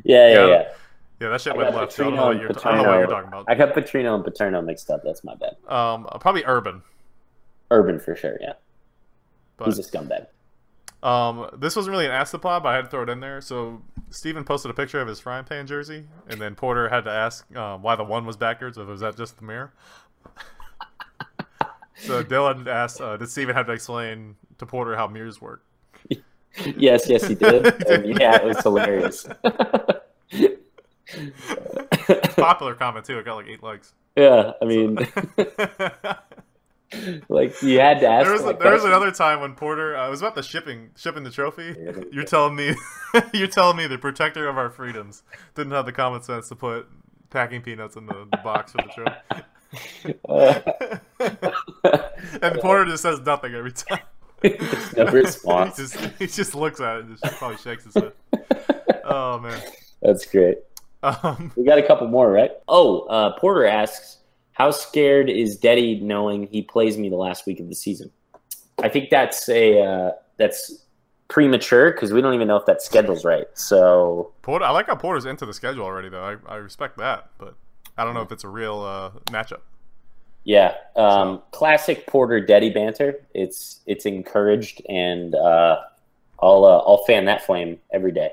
Speaker 1: Yeah, yeah,
Speaker 2: Yeah.
Speaker 1: yeah.
Speaker 2: That shit went left. I don't know what you're, I don't know what you're talking about.
Speaker 1: I got Petrino and Paterno mixed up. That's my bad.
Speaker 2: Um, probably Urban,
Speaker 1: Urban for sure. Yeah, he's a
Speaker 2: but
Speaker 1: scumbag.
Speaker 2: um, this wasn't really an ask the pod, but I had to throw it in there. So Steven posted a picture of his frying pan jersey, and then Porter had to ask um, why the one was backwards, or was that just the mirror? so Dylan asked, uh, did Steven have to explain to Porter how mirrors work?
Speaker 1: Yes, yes, he did. and yeah, it was hilarious.
Speaker 2: Popular comment too. It got like eight likes.
Speaker 1: yeah, I mean, like you had to ask.
Speaker 2: there was
Speaker 1: that
Speaker 2: there was another time when Porter uh, it was about the shipping shipping the trophy.
Speaker 1: Yeah.
Speaker 2: You're telling me you're telling me the protector of our freedoms didn't have the common sense to put packing peanuts in the, the box for the trophy. and Porter just says nothing every time.
Speaker 1: No response.
Speaker 2: he just he just looks at it and just probably shakes his head. Oh man.
Speaker 1: That's great.
Speaker 2: Um,
Speaker 1: We got a couple more, right? Oh, uh, Porter asks, "How scared is Deddy knowing he plays me the last week of the season?" I think that's a uh, that's premature because we don't even know if that schedule's right. So
Speaker 2: Porter, I like how Porter's into the schedule already, though. I, I respect that, but I don't know if it's a real uh, matchup.
Speaker 1: yeah, um, classic Porter Deddy banter. It's it's encouraged, and uh, I'll uh, I'll fan that flame every day.